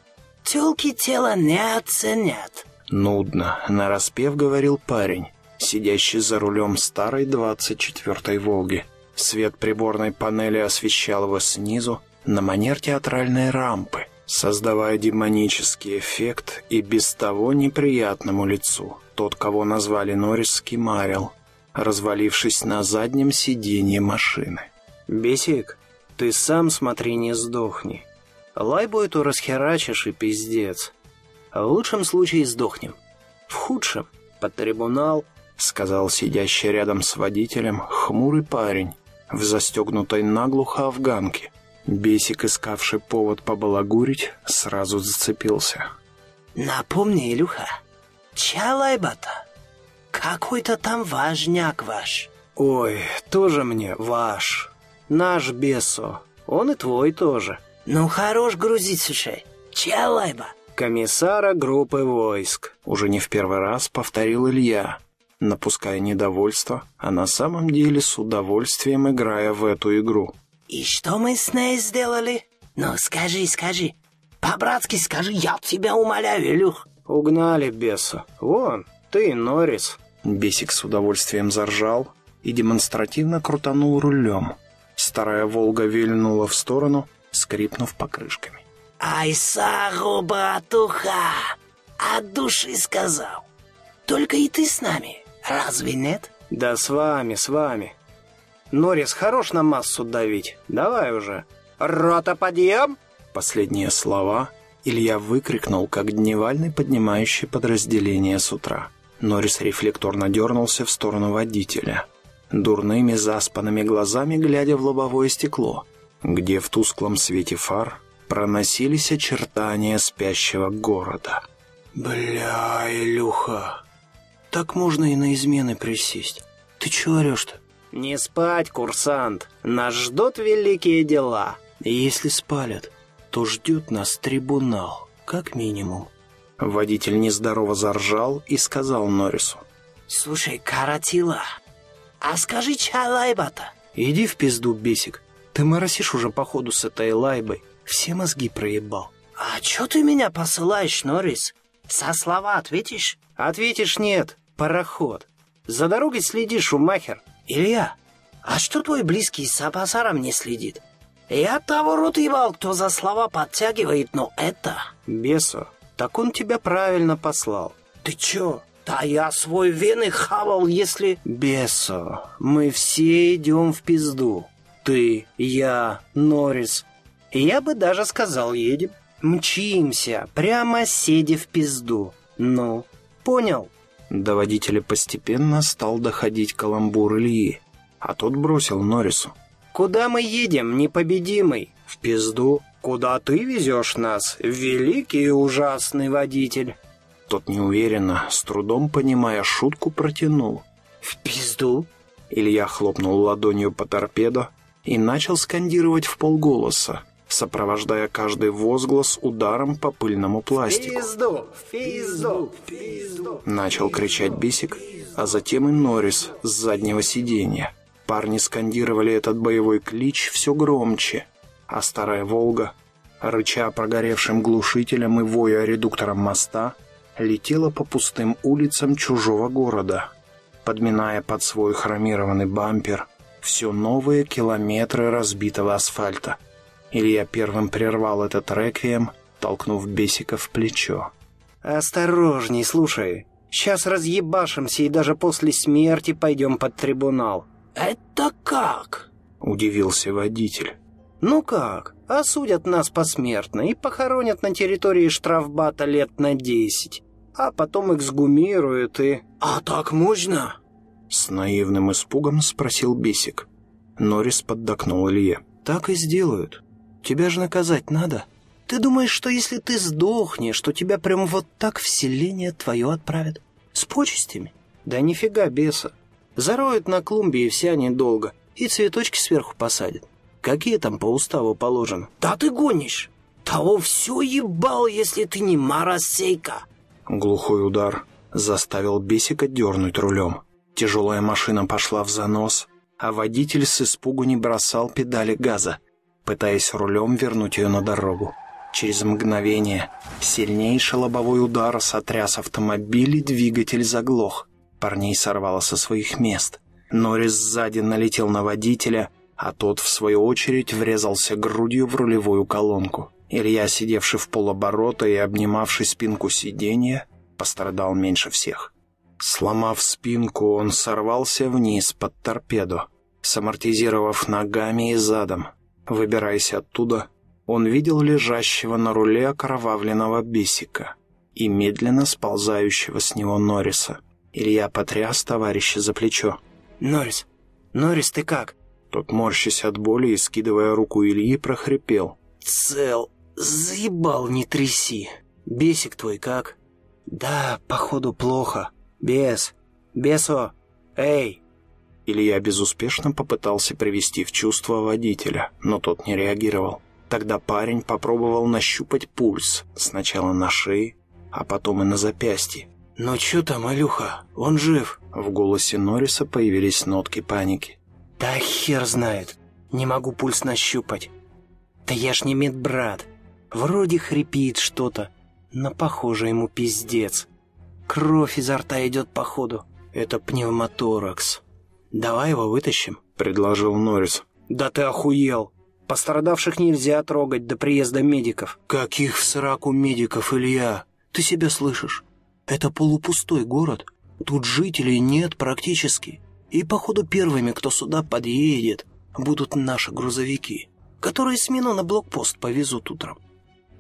Тёлки тело не оценят». Нудно, нараспев говорил парень, сидящий за рулем старой 24-й «Волги». Свет приборной панели освещал его снизу на манер театральной рампы, создавая демонический эффект и без того неприятному лицу. Тот, кого назвали Норрис, скимарил, развалившись на заднем сиденье машины. «Бесик, ты сам смотри, не сдохни. Лайбу эту расхерачишь и пиздец. В лучшем случае сдохнем. В худшем — под трибунал, — сказал сидящий рядом с водителем хмурый парень в застегнутой наглухо афганке. Бесик, искавший повод побалагурить, сразу зацепился. «Напомни, Илюха, чья лайба-то? Какой-то там важняк ваш». «Ой, тоже мне ваш. Наш Бесо. Он и твой тоже». «Ну, хорош грузить, слушай. Чья лайба?» «Комиссара группы войск», — уже не в первый раз повторил Илья, напуская недовольство, а на самом деле с удовольствием играя в эту игру. «И что мы с ней сделали? Ну, скажи, скажи. По-братски скажи, я тебя умоляю, Илюх». «Угнали беса. Вон, ты, Норрис». Бесик с удовольствием заржал и демонстративно крутанул рулем. Старая «Волга» вильнула в сторону, скрипнув покрышками. «Ай, Сагу, братуха! От души сказал. Только и ты с нами, разве нет?» «Да с вами, с вами. Норрис, хорош на массу давить. Давай уже. Рота, подъем!» Последние слова Илья выкрикнул, как дневальный, поднимающий подразделение с утра. Норрис рефлекторно дернулся в сторону водителя, дурными заспанными глазами глядя в лобовое стекло — где в тусклом свете фар проносились очертания спящего города. «Бля, Илюха, так можно и на измены присесть. Ты чего орешь-то? «Не спать, курсант! Нас ждут великие дела!» И если спалят, то ждет нас трибунал, как минимум. Водитель нездорово заржал и сказал Норрису. «Слушай, Каратила, а скажи, чья лайба-то?» «Иди в пизду, бесик. Ты моросишь уже походу с этой лайбой. Все мозги проебал». «А чё ты меня посылаешь, Норрис? Со слова ответишь?» «Ответишь нет, пароход. За дорогой следишь, Шумахер». «Илья, а что твой близкий с Абасаром не следит? Я того рот ебал, кто за слова подтягивает, но это...» «Бесо, так он тебя правильно послал». «Ты чё? Да я свой вены хавал, если...» «Бесо, мы все идем в пизду. Ты, я, Норрис. Я бы даже сказал, едем. Мчимся, прямо седи в пизду. Ну, понял?» До водителя постепенно стал доходить каламбур Ильи, а тот бросил Норрису. «Куда мы едем, непобедимый? В пизду? Куда ты везешь нас, великий и ужасный водитель?» Тот неуверенно, с трудом понимая шутку, протянул. «В пизду?» Илья хлопнул ладонью по торпедо и начал скандировать в полголоса, сопровождая каждый возглас ударом по пыльному пластику. «Пизду! Пизду! Пизду!» Начал кричать Бисик, а затем и Норрис с заднего сиденья. Парни скандировали этот боевой клич все громче, а старая «Волга», рыча прогоревшим глушителем и воя редуктором моста, летела по пустым улицам чужого города, подминая под свой хромированный бампер все новые километры разбитого асфальта. Илья первым прервал этот реквием, толкнув Бесика в плечо. «Осторожней, слушай. Сейчас разъебашимся и даже после смерти пойдем под трибунал». «Это как?» — удивился водитель. «Ну как? Осудят нас посмертно и похоронят на территории штрафбата лет на десять, а потом эксгумируют и...» «А так можно?» С наивным испугом спросил Бесик. Норрис поддакнул Илье. «Так и сделают. Тебя же наказать надо. Ты думаешь, что если ты сдохнешь, что тебя прям вот так в селение твое отправят? С почестями? Да нифига беса. Зароют на клумбе и все недолго, и цветочки сверху посадят. Какие там по уставу положено? Да ты гонишь! Того все ебал, если ты не марасейка. Глухой удар заставил Бесика дернуть рулем. Тяжелая машина пошла в занос, а водитель с испугу не бросал педали газа, пытаясь рулем вернуть ее на дорогу. Через мгновение сильнейший лобовой удар сотряс автомобиль и двигатель заглох. Парней сорвало со своих мест. Норрис сзади налетел на водителя, а тот, в свою очередь, врезался грудью в рулевую колонку. Илья, сидевший в полоборота и обнимавший спинку сиденья, пострадал меньше всех. Сломав спинку, он сорвался вниз под торпеду, самортизировав ногами и задом. Выбираясь оттуда, он видел лежащего на руле окровавленного бесика и медленно сползающего с него Норриса. Илья потряс товарища за плечо. «Норрис! Норрис, ты как?» Тот, морщась от боли и скидывая руку Ильи, прохрипел. «Цел! Заебал, не тряси! Бесик твой как?» «Да, походу, плохо. Бес! Бесо! Эй!» Илья безуспешно попытался привести в чувство водителя, но тот не реагировал. Тогда парень попробовал нащупать пульс, сначала на шее, а потом и на запястье. «Ну чё там, Алюха? Он жив?» В голосе Норриса появились нотки паники. «Да хер знает. Не могу пульс нащупать. Да я ж не медбрат. Вроде хрипит что-то, но похоже ему пиздец. Кровь изо рта идет по ходу. Это пневмоторакс. Давай его вытащим», — предложил Норрис. «Да ты охуел! Пострадавших нельзя трогать до приезда медиков». «Каких в сраку медиков, Илья? Ты себя слышишь? Это полупустой город. Тут жителей нет практически. И, походу, первыми, кто сюда подъедет, будут наши грузовики, которые смену на блокпост повезут утром.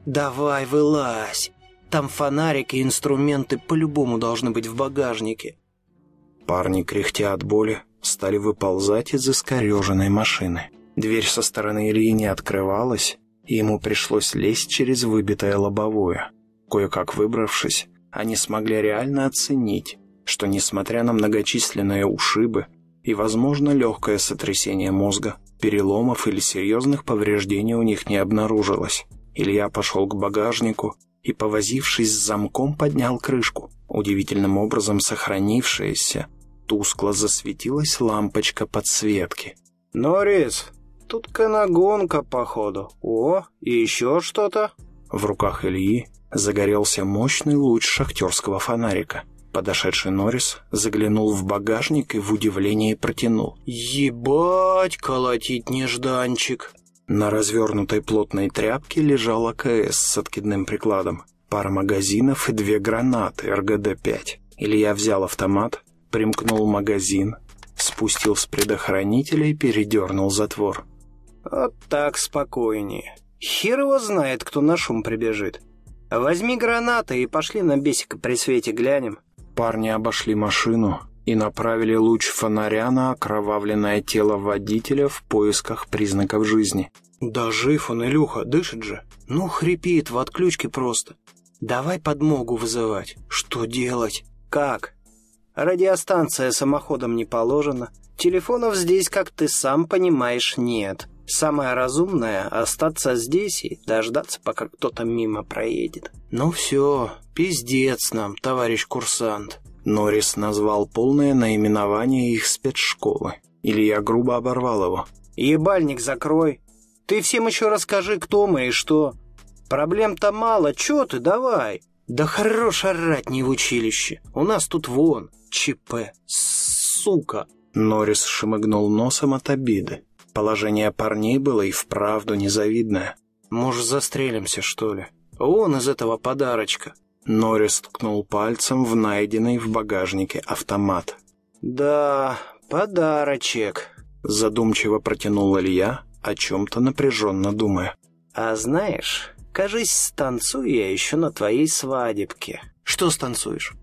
Давай, вылазь. Там фонарик и инструменты по-любому должны быть в багажнике. Парни, кряхтя от боли, стали выползать из искореженной машины. Дверь со стороны Ильи не открывалась, и ему пришлось лезть через выбитое лобовое. Кое-как выбравшись, они смогли реально оценить, что, несмотря на многочисленные ушибы, и, возможно, легкое сотрясение мозга. Переломов или серьезных повреждений у них не обнаружилось. Илья пошел к багажнику и, повозившись с замком, поднял крышку. Удивительным образом сохранившаяся, тускло засветилась лампочка подсветки. «Норрис, тут канагонка, походу. О, и еще что-то?» В руках Ильи загорелся мощный луч шахтерского фонарика. Подошедший Норрис заглянул в багажник и в удивлении протянул. «Ебать, колотить нежданчик!» На развернутой плотной тряпке лежал АКС с откидным прикладом, пара магазинов и две гранаты РГД-5. Илья взял автомат, примкнул магазин, спустил с предохранителя и передернул затвор. «Вот так спокойнее. Хер его знает, кто на шум прибежит. Возьми гранаты и пошли на бесика при свете глянем». Парни обошли машину и направили луч фонаря на окровавленное тело водителя в поисках признаков жизни. «Да жив он, Илюха, дышит же. Ну, хрипит в отключке просто. Давай подмогу вызывать. Что делать? Как? Радиостанция самоходом не положена. Телефонов здесь, как ты сам понимаешь, нет. Самое разумное — остаться здесь и дождаться, пока кто-то мимо проедет. Ну все, пиздец нам, товарищ курсант. Норрис назвал полное наименование их спецшколы. Илья грубо оборвал его. «Ебальник закрой. Ты всем еще расскажи, кто мы и что. Проблем-то мало, чё ты, давай. Да хорош орать не в училище. У нас тут вон, ЧП, сука». Норрис шмыгнул носом от обиды. Положение парней было и вправду незавидное. «Может, застрелимся, что ли? Вон из этого подарочка». Норрис ткнул пальцем в найденный в багажнике автомат. «Да, подарочек», — задумчиво протянул Илья, о чем-то напряженно думая. «А знаешь, кажись, станцую я еще на твоей свадебке». «Что станцуешь?»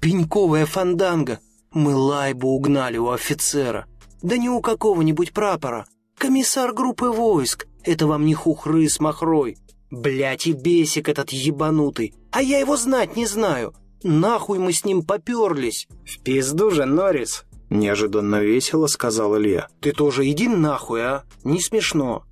«Пеньковая фанданга. Мы лайбу угнали у офицера. Да не у какого-нибудь прапора. Комиссар группы войск. Это вам не хухры с махрой. Блять, и бесик этот ебанутый. А я его знать не знаю. Нахуй мы с ним поперлись. В пизду же, Норрис. Неожиданно весело сказал Илья. Ты тоже иди нахуй, а? Не смешно.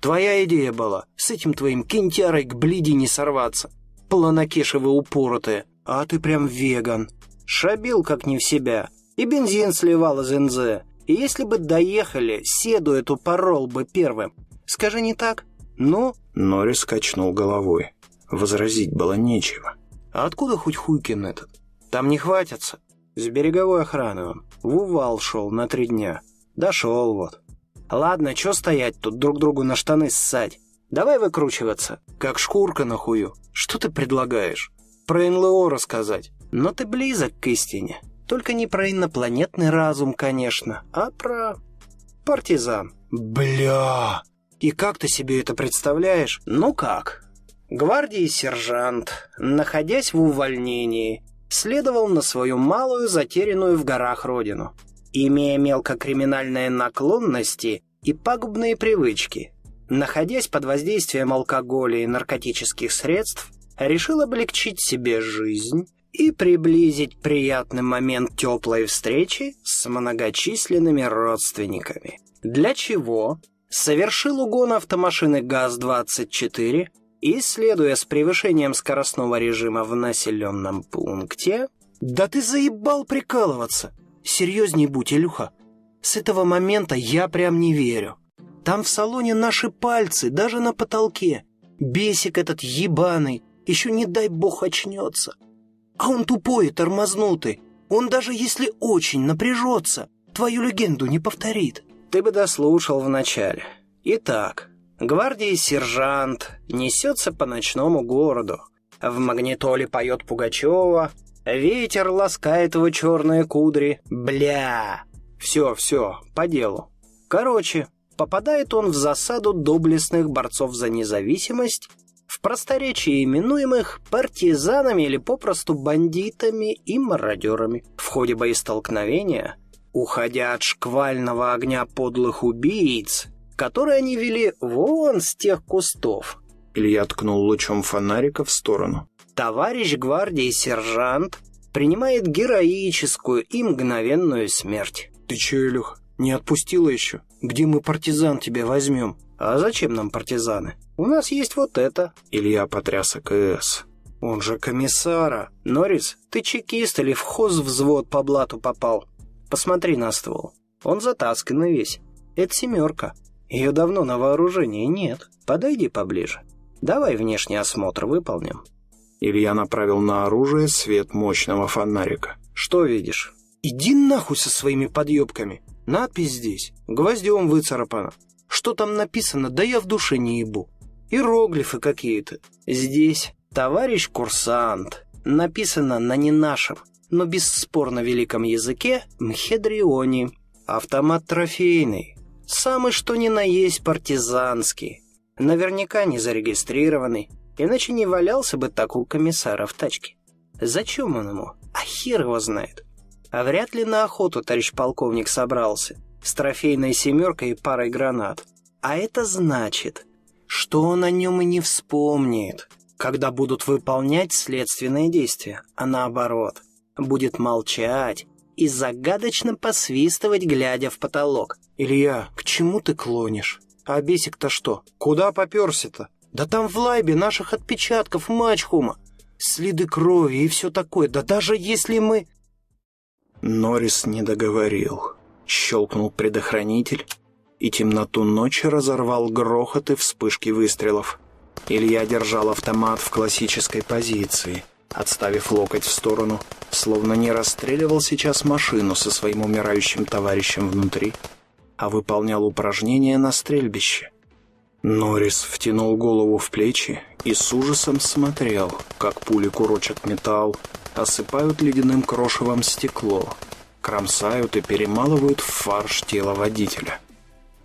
Твоя идея была с этим твоим кентярой к блиди не сорваться. Планокешевы упоротые. А ты прям веган. Шабил как не в себя. И бензин сливал из НЗ. И если бы доехали, седу эту порол бы первым. Скажи не так? Ну? Норрис качнул головой. Возразить было нечего. А откуда хоть Хуйкин этот? Там не хватится. С береговой охраны он. В Увал шел на три дня. Дошел вот. Ладно, чё стоять тут друг другу на штаны ссать? Давай выкручиваться, как шкурка на хую. Что ты предлагаешь? Про НЛО рассказать. Но ты близок к истине. Только не про инопланетный разум, конечно, а про... партизан. Бля! И как ты себе это представляешь? Ну как? Гвардии сержант, находясь в увольнении, следовал на свою малую, затерянную в горах родину. Имея мелкокриминальные наклонности и пагубные привычки, находясь под воздействием алкоголя и наркотических средств, решил облегчить себе жизнь и приблизить приятный момент теплой встречи с многочисленными родственниками. Для чего совершил угон автомашины ГАЗ-24 и, следуя с превышением скоростного режима в населенном пункте... «Да ты заебал прикалываться! Серьезней будь, Илюха! С этого момента я прям не верю. Там в салоне наши пальцы, даже на потолке. Бесик этот ебаный, еще не дай бог очнется. А он тупой и тормознутый. Он даже если очень напряжется, твою легенду не повторит. Ты бы дослушал вначале. Итак, гвардии сержант несется по ночному городу. В магнитоле поет Пугачева, ветер ласкает его черные кудри. Бля! Все, все, по делу. Короче, попадает он в засаду доблестных борцов за независимость, в просторечии именуемых партизанами или попросту бандитами и мародерами. В ходе боестолкновения, уходя от шквального огня подлых убийц, которые они вели вон с тех кустов, Илья ткнул лучом фонарика в сторону. товарищ гвардии сержант принимает героическую и мгновенную смерть. Ты че, Илюх, не отпустила еще? Где мы партизан тебе возьмем? А зачем нам партизаны? У нас есть вот это. Илья потряс АКС. Он же комиссара. Норрис, ты чекист или в хозвзвод по блату попал? Посмотри на ствол. Он затасканный весь. Это семерка. Ее давно на вооружении нет. Подойди поближе. Давай внешний осмотр выполним. Илья направил на оружие свет мощного фонарика. Что видишь? Иди нахуй со своими подъебками. Надпись здесь. Гвоздем выцарапана. Что там написано, да я в душе не ебу. Иероглифы какие-то. Здесь «Товарищ курсант». Написано на не нашем, но бесспорно великом языке Мхедриони. Автомат трофейный. Самый что ни на есть партизанский. Наверняка не зарегистрированный. Иначе не валялся бы так у комиссара в тачке. Зачем он ему? А хер его знает. А вряд ли на охоту товарищ полковник собрался. С трофейной семеркой и парой гранат. А это значит, что он о нем и не вспомнит, когда будут выполнять следственные действия, а наоборот, будет молчать и загадочно посвистывать, глядя в потолок. «Илья, к чему ты клонишь? А бесик-то что? Куда поперся-то? Да там в лайбе наших отпечатков мачхума, следы крови и все такое. Да даже если мы...» Норрис не договорил. Щелкнул предохранитель, и темноту ночи разорвал грохот и вспышки выстрелов. Илья держал автомат в классической позиции, отставив локоть в сторону, словно не расстреливал сейчас машину со своим умирающим товарищем внутри, а выполнял упражнения на стрельбище. Норрис втянул голову в плечи и с ужасом смотрел, как пули курочат металл, осыпают ледяным крошевом стекло, кромсают и перемалывают в фарш тело водителя.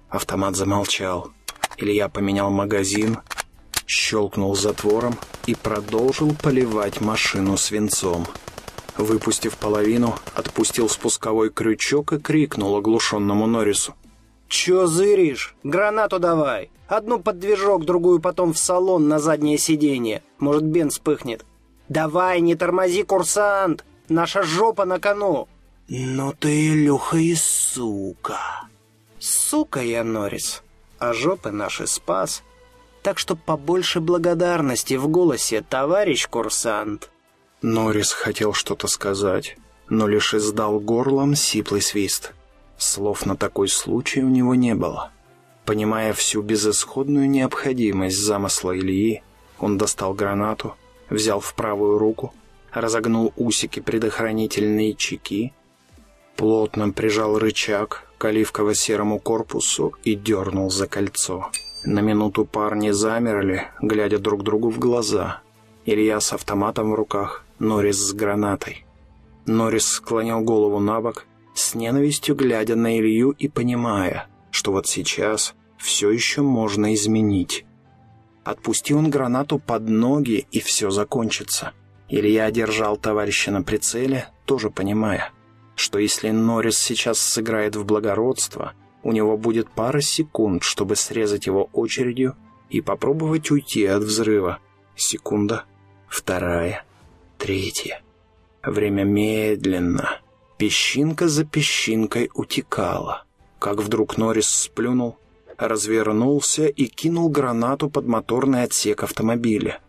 Автомат замолчал. Илья поменял магазин, щелкнул затвором и продолжил поливать машину свинцом. Выпустив половину, отпустил спусковой крючок и крикнул оглушенному Норрису. «Чё зыришь? Гранату давай! Одну под движок, другую потом в салон на заднее сиденье. Может, бенз вспыхнет. «Давай, не тормози, курсант! Наша жопа на кону!» «Ну ты, Илюха, и сука!» «Сука я, Норрис, а жопы наши спас. Так что побольше благодарности в голосе, товарищ курсант!» Норрис хотел что-то сказать, но лишь издал горлом сиплый свист. Слов на такой случай у него не было. Понимая всю безысходную необходимость замысла Ильи, он достал гранату, взял в правую руку, разогнул усики предохранительной чеки, плотно прижал рычаг к оливково-серому корпусу и дернул за кольцо. На минуту парни замерли, глядя друг другу в глаза. Илья с автоматом в руках, Норрис с гранатой. Норрис склонял голову на бок, с ненавистью глядя на Илью и понимая, что вот сейчас все еще можно изменить. Отпусти он гранату под ноги, и все закончится. Илья держал товарища на прицеле, тоже понимая, что если Норрис сейчас сыграет в благородство, у него будет пара секунд, чтобы срезать его очередью и попробовать уйти от взрыва. Секунда, вторая, третья. Время медленно, песчинка за песчинкой утекало. Как вдруг Норрис сплюнул, развернулся и кинул гранату под моторный отсек автомобиля,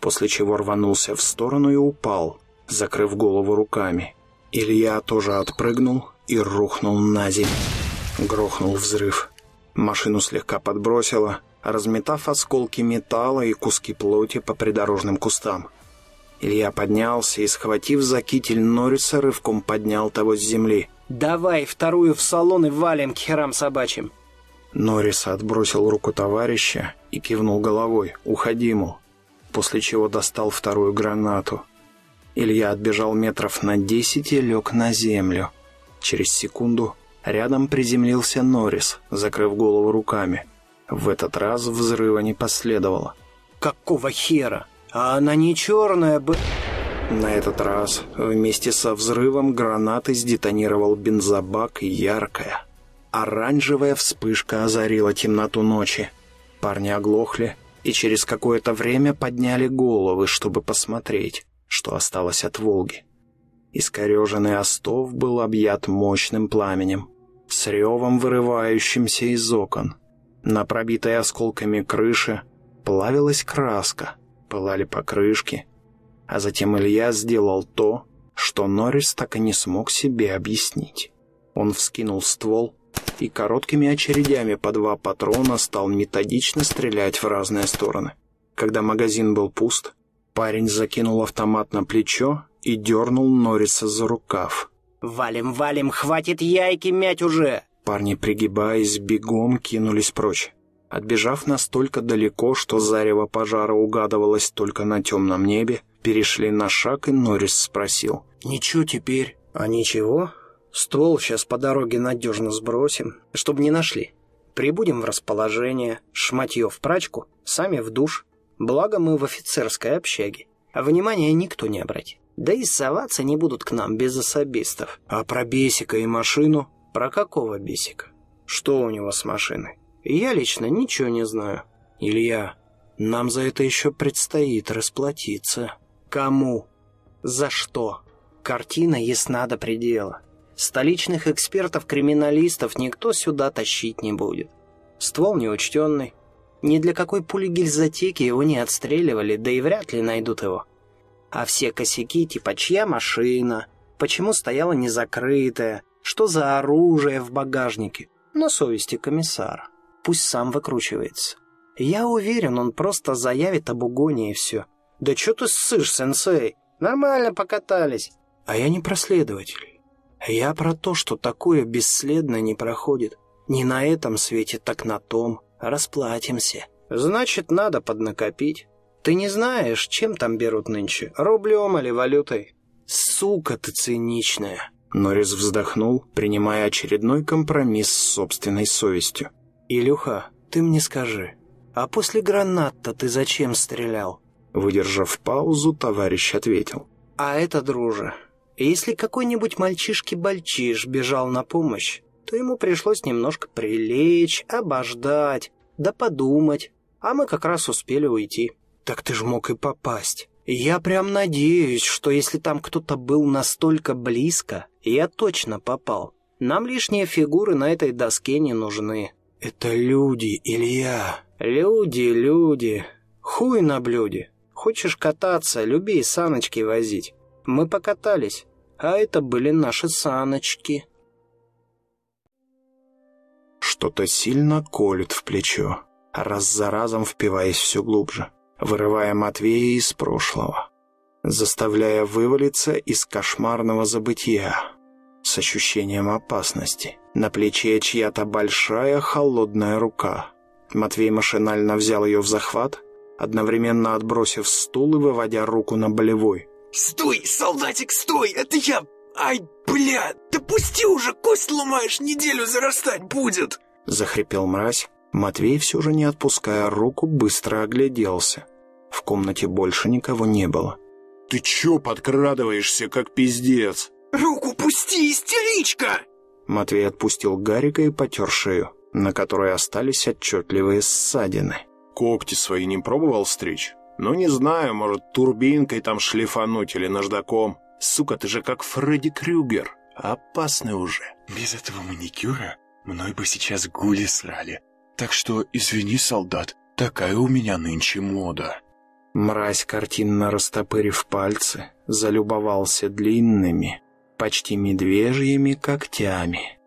после чего рванулся в сторону и упал, закрыв голову руками. Илья тоже отпрыгнул и рухнул на землю. Грохнул взрыв. Машину слегка подбросило, разметав осколки металла и куски плоти по придорожным кустам. Илья поднялся и, схватив за китель Норриса, рывком поднял того с земли. «Давай вторую в салон и валим к херам собачьим!» Норрис отбросил руку товарища и кивнул головой «Уходи, мол», после чего достал вторую гранату. Илья отбежал метров на десять и лег на землю. Через секунду рядом приземлился Норрис, закрыв голову руками. В этот раз взрыва не последовало. «Какого хера? А она не черная бы...» На этот раз вместе со взрывом гранаты сдетонировал бензобак яркая, Оранжевая вспышка озарила темноту ночи. Парни оглохли и через какое-то время подняли головы, чтобы посмотреть, что осталось от «Волги». Искореженный остов был объят мощным пламенем. с ревом вырывающимся из окон. На пробитой осколками крыше плавилась краска, пылали покрышки, а затем Илья сделал то, что Норрис так и не смог себе объяснить. Он вскинул ствол и короткими очередями по два патрона стал методично стрелять в разные стороны. Когда магазин был пуст, парень закинул автомат на плечо и дернул Норриса за рукав. «Валим, валим, хватит яйки мять уже!» Парни, пригибаясь, бегом кинулись прочь. Отбежав настолько далеко, что зарево пожара угадывалось только на темном небе, перешли на шаг, и Норрис спросил. «Ничего теперь?» «А ничего. Ствол сейчас по дороге надежно сбросим, чтобы не нашли. Прибудем в расположение, шматье в прачку, сами в душ. Благо мы в офицерской общаге. А внимания никто не обратит. Да и соваться не будут к нам без особистов. А про Бесика и машину? Про какого Бесика? Что у него с машиной? Я лично ничего не знаю. Илья, нам за это еще предстоит расплатиться. Кому? За что? Картина ясна до предела. Столичных экспертов-криминалистов никто сюда тащить не будет. Ствол неучтенный. Ни для какой пули-гильзотеки его не отстреливали, да и вряд ли найдут его. А все косяки типа «чья машина?», «почему стояла незакрытая?», «что за оружие в багажнике?» на совести комиссара. Пусть сам выкручивается. Я уверен, он просто заявит об угоне и все. «Да что ты ссышь, сенсей? Нормально покатались». А я не проследователь. Я про то, что такое бесследно не проходит. Не на этом свете, так на том. Расплатимся. Значит, надо поднакопить. Ты не знаешь, чем там берут нынче, рублем или валютой? Сука ты циничная. Норрис вздохнул, принимая очередной компромисс с собственной совестью. «Илюха, ты мне скажи, а после гранат-то ты зачем стрелял?» Выдержав паузу, товарищ ответил. «А это, друже, если какой-нибудь мальчишки-бальчиш бежал на помощь, то ему пришлось немножко прилечь, обождать, да подумать, а мы как раз успели уйти. Так ты ж мог и попасть. Я прям надеюсь, что если там кто-то был настолько близко, я точно попал. Нам лишние фигуры на этой доске не нужны. Это люди, Илья. Люди, люди. Хуй на блюде. Хочешь кататься, люби саночки возить. Мы покатались, а это были наши саночки. Что-то сильно колет в плечо, раз за разом впиваясь все глубже, вырывая Матвея из прошлого, заставляя вывалиться из кошмарного забытия с ощущением опасности. На плече чья-то большая холодная рука. Матвей машинально взял ее в захват, одновременно отбросив стул и выводя руку на болевой. «Стой, солдатик, стой! Это я! Ай, бля! Да пусти уже, кость ломаешь, неделю зарастать будет!» Захрипел мразь. Матвей, все же не отпуская руку, быстро огляделся. В комнате больше никого не было. «Ты че подкрадываешься, как пиздец?» «Руку пусти, истеричка!» Матвей отпустил Гарика и потер шею, на которой остались отчетливые ссадины. «Когти свои не пробовал стричь?» Ну, не знаю, может, турбинкой там шлифануть или наждаком. Сука, ты же как Фредди Крюгер. Опасный уже. Без этого маникюра мной бы сейчас гули срали. Так что извини, солдат, такая у меня нынче мода. Мразь, картинно растопырив пальцы, залюбовался длинными, почти медвежьими когтями.